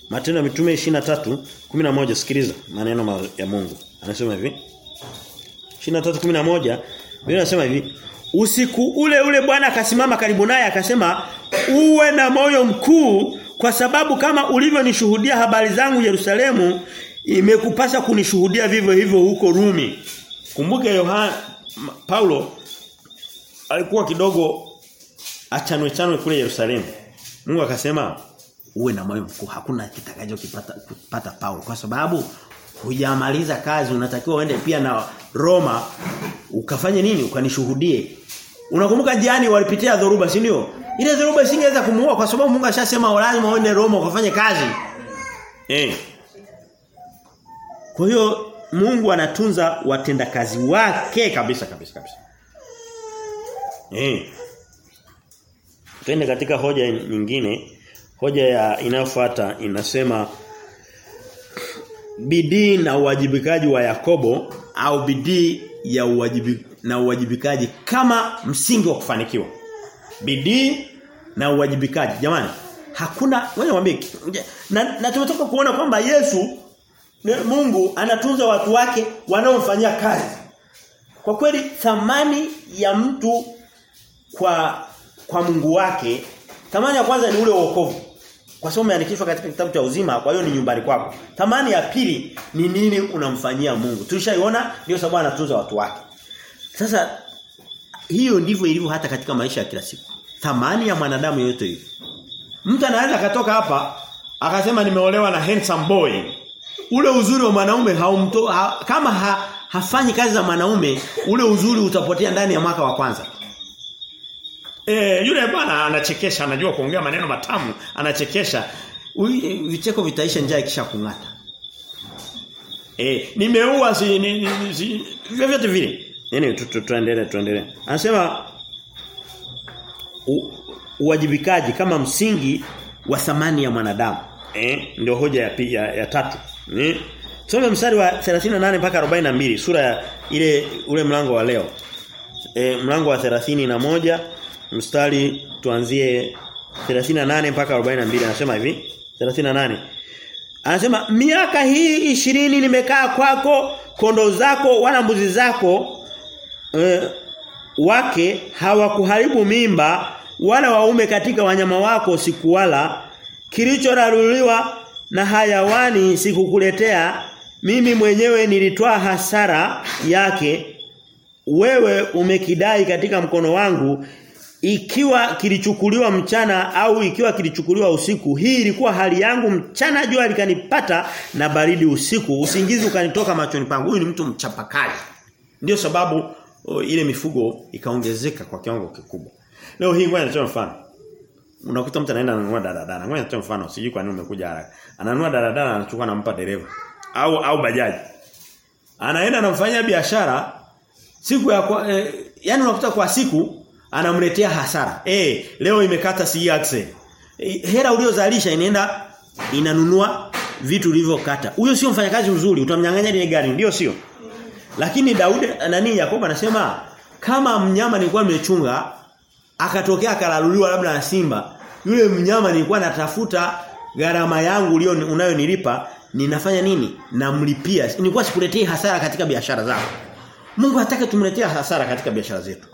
Speaker 1: Matendo ya Mitume 23:11 sikiliza maneno ya Mungu. Anasema hivi. 23:11 Biblia inasema hivi. Usiku ule ule Bwana akasimama karibu naye akasema uwe na moyo mkuu kwa sababu kama ulivyonishuhudia habari zangu Yerusalemu imekupasa kunishuhudia vivyo hivyo huko Rumi. Kumbuka Yohana Paulo alikuwa kidogo achanwe chanwe kule Yerusalemu. Mungu akasema uwe na moyo mkuu hakuna kitakacho kipata kupata Paulo kwa sababu hujamaliza kazi unatakiwa uende pia na Roma ukafanye nini ukanishuhudie. Unakumbuka jiani walipitia dhoruba si ndio? Ile dhoruba isingeweza kumuua kwa sababu Mungu ashasema lazima uende Roma ukafanye kazi. Eh. Kwa hiyo Mungu anatunza watendakazi wake kabisa kabisa kabisa. Eh. Katika hoja nyingine. Hoja ya inayofuata inasema bidii na uwajibikaji wa Yakobo au bidii ya uwajibi, na uwajibikaji kama msingi wa kufanikiwa. Bidii na uwajibikaji. Jamani, hakuna wewe mwambie na, na tumetoka kuona kwamba Yesu Mungu anatunza watu wake wanaomfanyia kazi. Kwa kweli thamani ya mtu kwa kwa Mungu wake thamani ya kwanza ni ule wokovu. Kwa sababu umeandikishwa katika kitabu cha uzima, kwa hiyo ni nyumbani kwako. Thamani ya pili ni nini unamfanyia Mungu. Tulishaiona ndio sababu anatunza watu wake. Sasa hiyo ndivyo ilivyo hata katika maisha ya kila siku. Thamani ya mwanadamu yote hiyo. Mtu anaweza katoka hapa akasema nimeolewa na handsome boy. Ule uzuri wa mwanaume haumto ha, kama ha, hafanyi kazi za mwanaume, ule uzuri utapotea ndani ya mwaka wa kwanza.
Speaker 2: Eh yule bwana anachekesha, anajua kuongea maneno matamu, anachekesha.
Speaker 1: Vicheko vitaisha njaa kisha kungata.
Speaker 2: Eh nimeua si, ni, ni, si vyovyote vile.
Speaker 1: Tu, tu, tuendelee tuendelee. Anasema uwajibikaji kama msingi wa thamani ya mwanadamu. Eh ndio hoja ya, ya, ya tatu. Eh Tusome mstari wa 38 mpaka 42 sura ya ile ule mlango wa leo. E, mlango wa 31 mstari tuanzie 38 mpaka 42 anasema hivi 38 Anasema miaka hii ishirini nimekaa kwako kondo zako wala mbuzi zako e, wake hawakuharibu mimba wala waume katika wanyama wako sikuwala. Kilichoraruliwa na hayawani sikukuletea mimi mwenyewe nilitoa hasara yake. Wewe umekidai katika mkono wangu ikiwa kilichukuliwa mchana au ikiwa kilichukuliwa usiku hii ilikuwa hali yangu mchana jua likanipata na baridi usiku. Usingizi ukanitoka machoni pangu. Huyu ni mtu mchapakali ndio sababu uh, ile mifugo ikaongezeka kwa kiwango kikubwa. Leo hii ngoja nitoe mfano. Unakuta mtu anaenda ananunua daladala. Ngoja nitoe mfano. Sijui kwa nini umekuja haraka. Ananunua daladala anachukua anampa dereva. Au au bajaji. Anaenda anamfanyia biashara siku ya kwa, eh, yani unakuta kwa siku anamletea hasara. Eh, leo imekata si yakse. E, hela uliozalisha inaenda inanunua vitu ulivyokata. Huyo sio mfanyakazi mzuri, utamnyang'anya ile gari, ndio sio? Lakini Daudi nani Yakobo anasema kama mnyama nilikuwa nimechunga akatokea akalaluliwa labda na simba, yule mnyama nilikuwa natafuta gharama yangu ulio unayonilipa, ninafanya nini? Namlipia. Nilikuwa sikuletei hasara katika biashara zako. Mungu hataki tumletee hasara katika biashara zetu.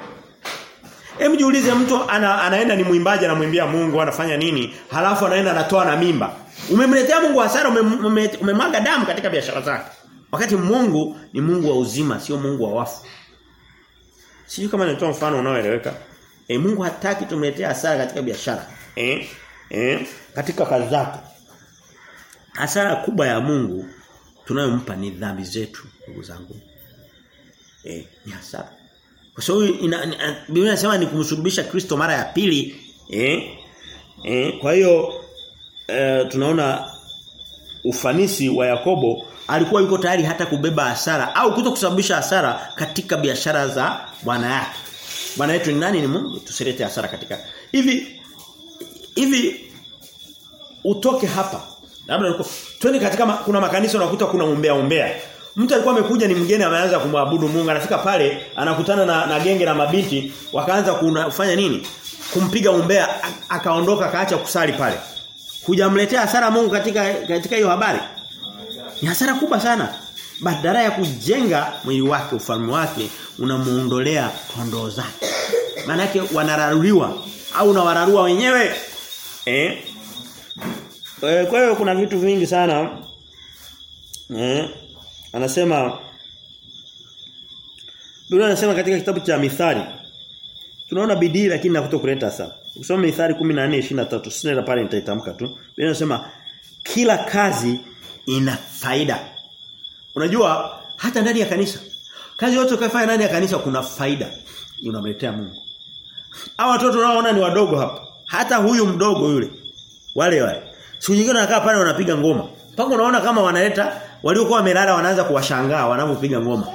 Speaker 1: Hebu jiulize mtu ana, anaenda ni mwimbaji anamwimbia Mungu anafanya nini? Halafu anaenda anatoa na mimba. Umemletea Mungu hasara umemwaga ume, ume damu katika biashara zake. Wakati Mungu ni Mungu wa uzima sio Mungu wa wafu. Sijui kama nitoa mfano unaoeleweka. E, Mungu hataki tumletee hasara katika biashara. Eh? Eh? Katika kazi zake. Hasara kubwa ya Mungu tunayompa ni dhambi zetu ndugu zangu. Eh, ni hasara. Kwa sababu Biblia inasema ni kumsulubisha Kristo mara ya pili eh eh kwa hiyo eh, tunaona ufanisi wa Yakobo alikuwa yuko tayari hata kubeba hasara au kuto kusababisha hasara katika biashara za bwana yake. Bwana yetu ni nani ni Mungu tusilete hasara katika. Hivi hivi
Speaker 2: utoke hapa. Labda twende katika ma, kuna makanisa unakuta kuna umbea umbea. Mtu alikuwa amekuja ni mgeni ameanza kumwabudu Mungu anafika pale anakutana na, na genge la mabinti wakaanza kufanya nini? Kumpiga umbea akaondoka akaacha kusali pale. Hujamletea hasara Mungu katika katika hiyo habari. Ni hasara kubwa sana. Badala ya kujenga mwili wake ufalme wake unamuondolea kondoo zake. Maana yake wanararuliwa au unawararua wenyewe. Eh? Kwa hiyo kuna vitu vingi sana. Eh? Anasema Biblia anasema katika kitabu cha Mithali tunaona bidii lakini na kutokuleta sana. Usome Mithali 14:23 sina pale nitaitamka tu. Biblia inasema kila kazi ina faida. Unajua hata ndani ya kanisa kazi yote ukifanya ndani ya kanisa kuna faida unamletea Mungu. Hao watoto unaoona ni wadogo hapa. Hata huyu mdogo yule. Wale wale. Siku nyingine wanakaa pale wanapiga ngoma. Mpaka unaona kama wanaleta waliokuwa wamelala wanaanza kuwashangaa wanapopiga ngoma.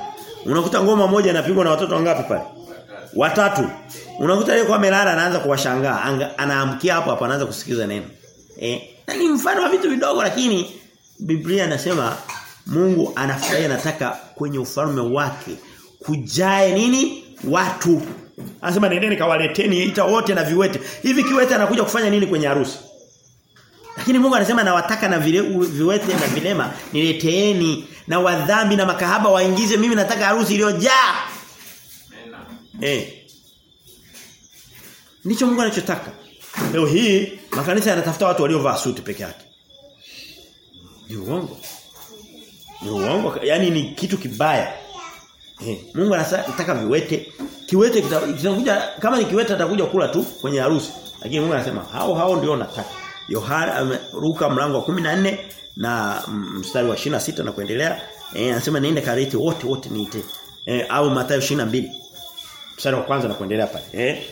Speaker 2: Unakuta ngoma moja inapigwa na watoto wangapi pale? Watatu. Unakuta yeye kwa amelala anaanza kuwashangaa, anaamkia hapo hapo anaanza kusikiza neno. Eh, na ni mfano wa vitu vidogo lakini Biblia inasema Mungu anafurahia anataka kwenye ufalme wake kujae nini? Watu. Anasema nendeni kawaleteni ita wote na viwete. Hivi kiwete anakuja kufanya nini kwenye harusi? Lakini Mungu anasema nawataka na vile viwete na vilema nileteeni na wadhambi na makahaba waingize mimi nataka harusi iliyojaa. Eh. Ndicho Mungu anachotaka. Leo hii makanisa yanatafuta watu waliovaa suti peke yake. Ni uongo. Ni uongo, yani ni kitu kibaya. Eh, Mungu anataka viwete. Kiwete kitakuja kama ni kiwete atakuja kula tu kwenye harusi. Lakini Mungu anasema hao hao ndio nataka. Yohana Luka mlango wa 14 na mstari wa 26 na kuendelea eh anasema niende karete wote wote niite. Eh au Mathayo 22 mstari wa kwanza na kuendelea pale. Eh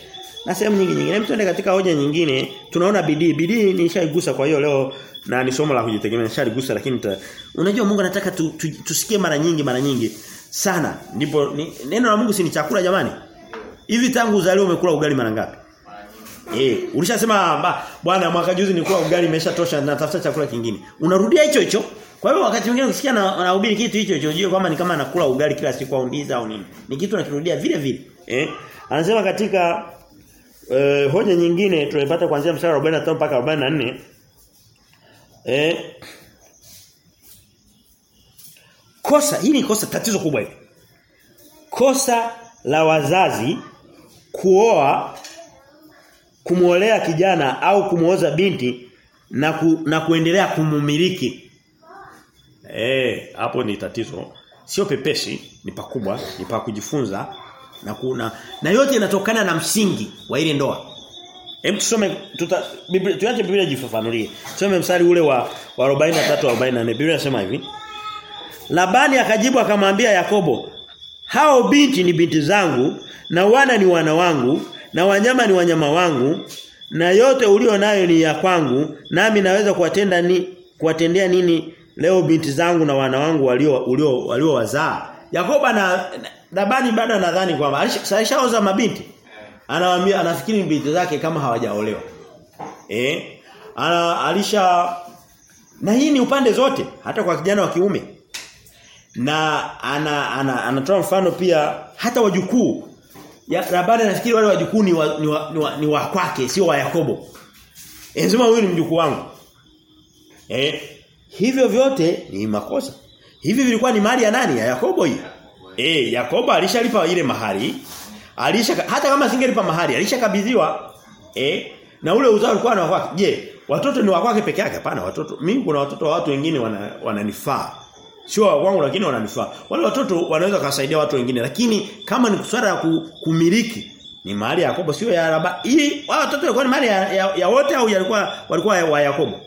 Speaker 2: na sehemu nyingi nyingine. mtuende tuende katika hoja nyingine. Tunaona bidii. Bidii nishaigusa kwa hiyo leo na ni somo la kujitegemea nishaligusa lakini ta, unajua Mungu anataka tu, tu, tusikie mara nyingi mara nyingi sana. Ndipo ni, neno la Mungu si ni chakula jamani. Hivi tangu uzaliwe umekula ugali mara ngapi? Eh, ulishasema bwana mwaka juzi nilikuwa ugali imeshatosha natafuta chakula kingine. Unarudia hicho hicho. Kwa hiyo wakati mwingine ukisikia na anahubiri kitu hicho hicho, jio kama ni kama anakula ugali kila siku au ndiza au nini. Ni kitu nakirudia vile vile. Eh? Anasema katika eh, hoja nyingine tunaipata kuanzia mstari wa 45 mpaka 44. Eh? Kosa, hili ni kosa tatizo kubwa hili. Kosa la wazazi kuoa kumuolea kijana au kumuoza binti na ku, na kuendelea kumumiliki. Eh, hapo ni tatizo. Sio pepesi, ni pakubwa, ni pa kujifunza na kuna na yote inatokana na msingi wa ile ndoa. Hem tusome tuta Biblia tuache Biblia jifafanulie. Tusome mstari ule wa, wa 43 44. Biblia inasema hivi. Labani akajibu akamwambia Yakobo, "Hao binti ni binti zangu na wana ni wana wangu na wanyama ni wanyama wangu na yote ulio nayo ni ya kwangu nami naweza kuwatenda ni kuwatendea nini leo binti zangu na wana wangu walio ulio walio wazaa? Yakoba na Labani bado anadhani kwamba alishaoza mabinti? Anawaambia anafikiri binti zake kama hawajaolewa. Eh? Ana alisha na hii ni upande zote hata kwa kijana wa kiume. Na ana, ana anatoa mfano pia hata wajukuu ya Labani anafikiri wale wajukuu ni wa, ni wa, ni wa, ni wa kwake sio wa Yakobo. Enzima huyu ni mjukuu wangu. Eh hivyo vyote ni makosa. Hivi vilikuwa ni mali ya nani? Ya Yakobo hii. Eh Yakobo alishalipa ile mahari. Alisha hata kama singelipa mahari alishakabidhiwa eh na ule uzao ulikuwa na kwake. Je, watoto ni wa kwake peke yake? Hapana, watoto mimi kuna watoto wa watu wengine wananifaa. Wana Sio wangu lakini wananifaa. Wale watoto wanaweza kusaidia watu wengine lakini kama ni swala ya kumiliki ni mali ya Yakobo sio ya Laba. Hii wale watoto walikuwa ni mali ya, ya, ya wote au walikuwa walikuwa wa Yakobo?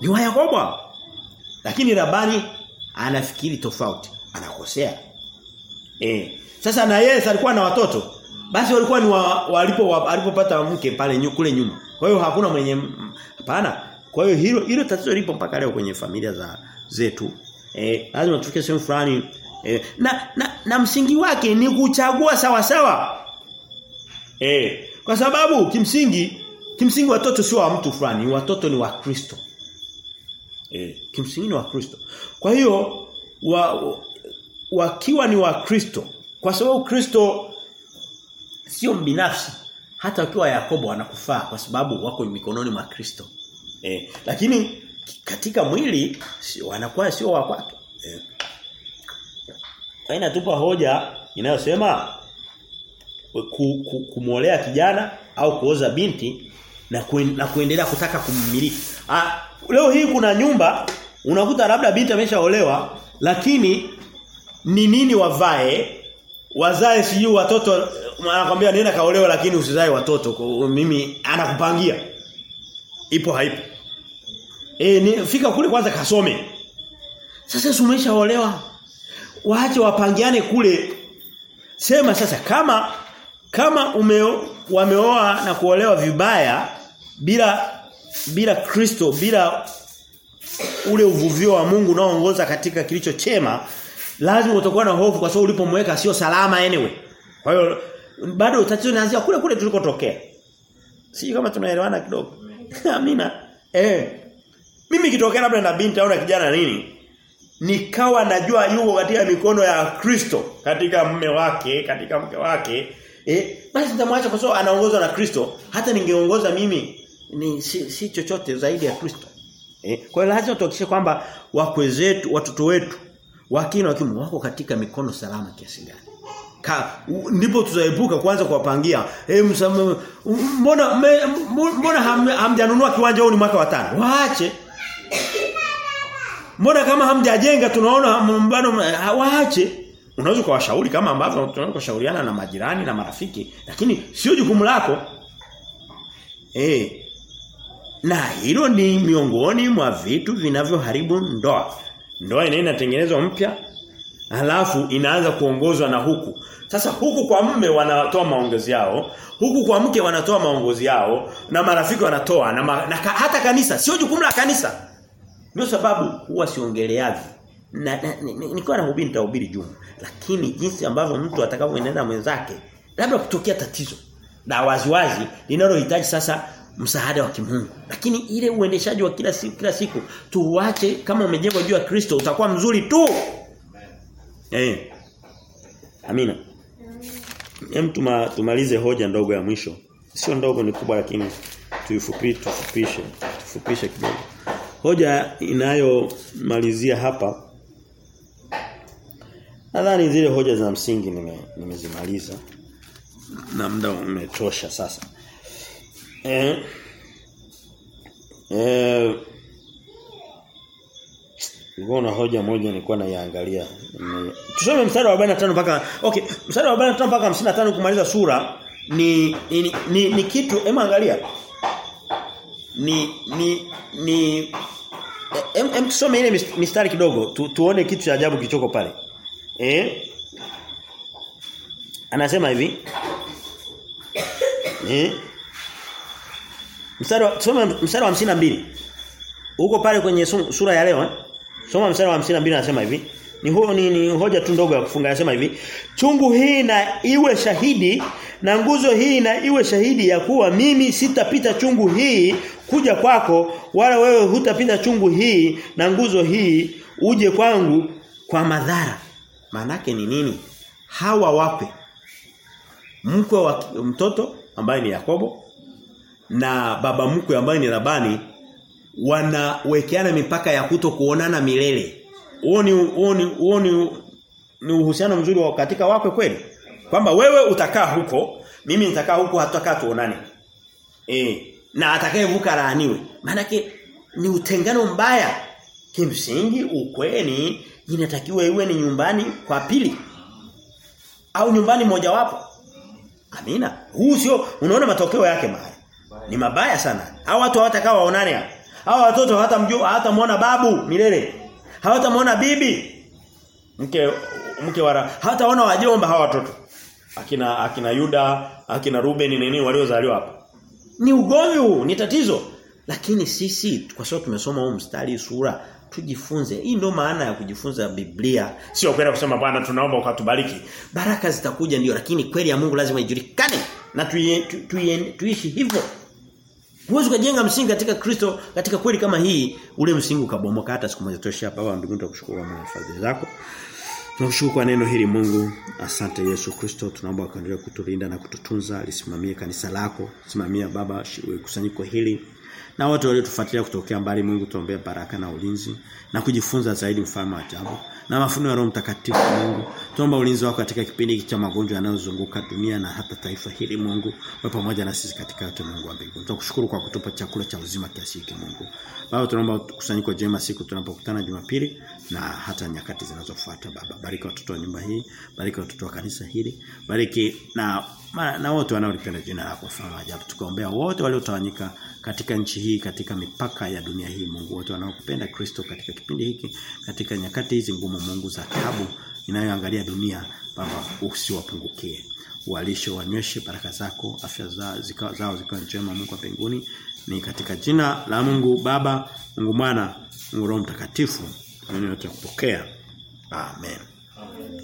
Speaker 2: Ni wa Yakobo. Lakini Labani anafikiri tofauti, anakosea. Eh. Sasa na yeye alikuwa na watoto. Basi walikuwa ni wa, walipo wa, alipopata mke pale nyu, kule nyuma. Kwa hiyo hakuna mwenye hapana. Kwa hiyo hilo hilo tatizo lipo mpaka leo kwenye familia za zetu. Eh, lazima tufike sehemu fulani eh, na, na na msingi wake ni kuchagua sawa sawa. Eh, kwa sababu kimsingi Kimsingi watoto sio wa mtu fulani, watoto ni wa Kristo. Eh, kimsingi ni wa Kristo. Kwa hiyo wa, wakiwa ni wa Kristo, kwa sababu Kristo sio binafsi, hata wakiwa Yakobo anakufaa kwa sababu wako mikononi mwa Kristo. Eh, lakini katika mwili wanakuwa sio wa kwake. Eh. Kwa inatupa hoja inayosema ku, ku, kumwolea kijana au kuoza binti na, kuen, na kuendelea kutaka kummiliki. Ah, leo hii kuna nyumba unakuta labda binti ameshaolewa lakini ni nini wavae wazae sijui watoto anakuambia nenda kaolewa lakini usizae watoto mimi anakupangia ipo haipo eh ni fika kule kwanza kasome. Sasa umeshaolewa? Waache wapangiane kule. Sema sasa kama kama ume, wameoa na kuolewa vibaya bila bila Kristo bila ule uvuvio wa Mungu unaoongoza katika kilicho chema lazima utakuwa na hofu kwa sababu ulipomweka sio salama anyway. Kwa hiyo bado tatizo linaanzia kule kule tulikotokea. Si kama tunaelewana kidogo. Amina. Eh mimi kitokea labda na binti au na kijana nini nikawa najua yuko katika mikono ya Kristo katika mume wake katika mke wake eh basi nitamwacha kwa sababu anaongozwa na Kristo. Hata ningeongoza mimi ni si, si chochote zaidi ya Kristo. Eh kwa hiyo lazima tuhakikishe kwamba wakwe zetu watoto wetu wakina wakimu wako katika mikono salama kiasi gani. Ka, ndipo tutaepuka kwanza kuwapangia. Eh mbona mbona hamjanunua kiwanja huu ni mwaka wa tano? Waache Mbona kama hamjajenga tunaona mbano waache. Unaweza kuwashauri kama ambavyo tunaweza kushauriana na majirani na marafiki, lakini sio jukumu lako. Eh. Na hilo ni miongoni mwa vitu vinavyoharibu ndoa. Ndoa inaenda inatengenezwa mpya halafu inaanza kuongozwa na huku. Sasa huku kwa mume wanatoa maongozi yao, huku kwa mke wanatoa maongozi yao na marafiki wanatoa na, ma, na ka, hata kanisa sio jukumu la kanisa. Ndio sababu huwa siongeleavi. Na, na nikiwa na hubiri nitahubiri juma. Lakini jinsi ambavyo mtu atakavyoenenda mwenzake labda kutokea tatizo na waziwazi linalohitaji sasa msaada wa kimungu. Lakini ile uendeshaji wa kila siku kila siku tuuache kama umejengwa juu ya Kristo utakuwa mzuri tu. Eh. Amina. Hem tuma, tumalize hoja ndogo ya mwisho. Sio ndogo ni kubwa lakini tuifupishe tufupishe tufupishe kidogo. Hoja inayomalizia hapa nadhani zile hoja za msingi nime, nimezimaliza na muda umetosha sasa. Eh eh Ngona hoja moja nilikuwa naiangalia. Tusome mstari wa 45 mpaka okay, mstari wa 45 mpaka 55 kumaliza sura ni ni, ni, ni kitu hebu angalia. Ni ni ni em, em tusome ile mistari kidogo tu, tuone kitu cha ajabu kichoko pale. Eh? Anasema hivi. Eh? Mstari wa tusome mstari wa 52. Huko pale kwenye sura ya leo eh? Soma mstari wa 52 anasema hivi. Ni, huo ni, ni hoja tu ndogo ya kufunga anasema hivi. Chungu hii na iwe shahidi na nguzo hii na iwe shahidi ya kuwa mimi sitapita chungu hii kuja kwako wala wewe hutapita chungu hii na nguzo hii uje kwangu kwa madhara. Manake ni nini? Hawa wape mkwe wa mtoto ambaye ni Yakobo na baba mkwe ambaye ni Labani wanawekeana mipaka ya kuto kuonana milele. Huo ni huo ni huo ni ni uhusiano mzuri wa katika wakwe kweli. Kwamba wewe utakaa huko, mimi nitakaa huko hatutakaa tuonane. Eh, na atakayevuka laaniwe. Maana ni utengano mbaya. Kimsingi ukweni inatakiwa iwe ni nyumbani kwa pili au nyumbani mojawapo. Amina. Huu sio unaona matokeo yake mbaya Ni mabaya sana. Hao watu hawatakaa waonane hapa. Hao watoto hawatamjua hawatamwona babu milele. Hawatamwona bibi. Mke mke wara hawataona wajomba hawa watoto. Akina akina Yuda, akina Ruben nini waliozaliwa hapa. Ni ugomvi huu, ni tatizo. Lakini sisi kwa sababu tumesoma huu mstari sura tujifunze. Hii ndio maana ya kujifunza Biblia. Sio kwenda kusema bwana tunaomba ukatubariki. Baraka zitakuja ndio lakini kweli ya Mungu lazima ijulikane na tuishi tu, tu, tu, hivyo. Huwezi kujenga msingi katika Kristo katika kweli kama hii ule msingi ukabomoka hata siku moja tosha baba mbinguni tukushukuru kwa fadhili zako. Tunakushukuru kwa neno hili Mungu. Asante Yesu Kristo. Tunaomba ukaendelee kutulinda na kututunza, lisimamie kanisa lako, simamia baba kusanyiko hili. Na wote waliotufuatilia kutokea mbali Mungu tuombee baraka na ulinzi na kujifunza zaidi mfano wa ajabu. Na mafunuo ya Roho Mtakatifu Mungu. Tuomba ulinzi wako katika kipindi hiki cha magonjwa yanayozunguka dunia na hata taifa hili Mungu. Wewe pamoja na sisi katika yote Mungu wa mbinguni. Tunakushukuru kwa kutupa chakula cha uzima kiasi hiki Mungu. Baba tunaomba kusanyiko jema siku tunapokutana Jumapili na hata nyakati zinazofuata Baba. Bariki watoto wa nyumba hii, bariki watoto wa kanisa hili, bariki na na, wote wanaolipenda jina lako wa ajabu. Tukaombea wote waliotawanyika katika nchi hii, katika mipaka ya dunia hii Mungu. Wote wanaokupenda Kristo katika kipindi hiki, katika nyakati hizi ngumu Mungu za taabu inayoangalia dunia Baba usiwapungukie. Walisho wanyweshe baraka zako, afya zao zikawa zao zikawa njema Mungu wa mbinguni. Ni katika jina la Mungu Baba, Mungu Mwana, Mungu Roho Mtakatifu. Nani atakupokea? Amen. Amen.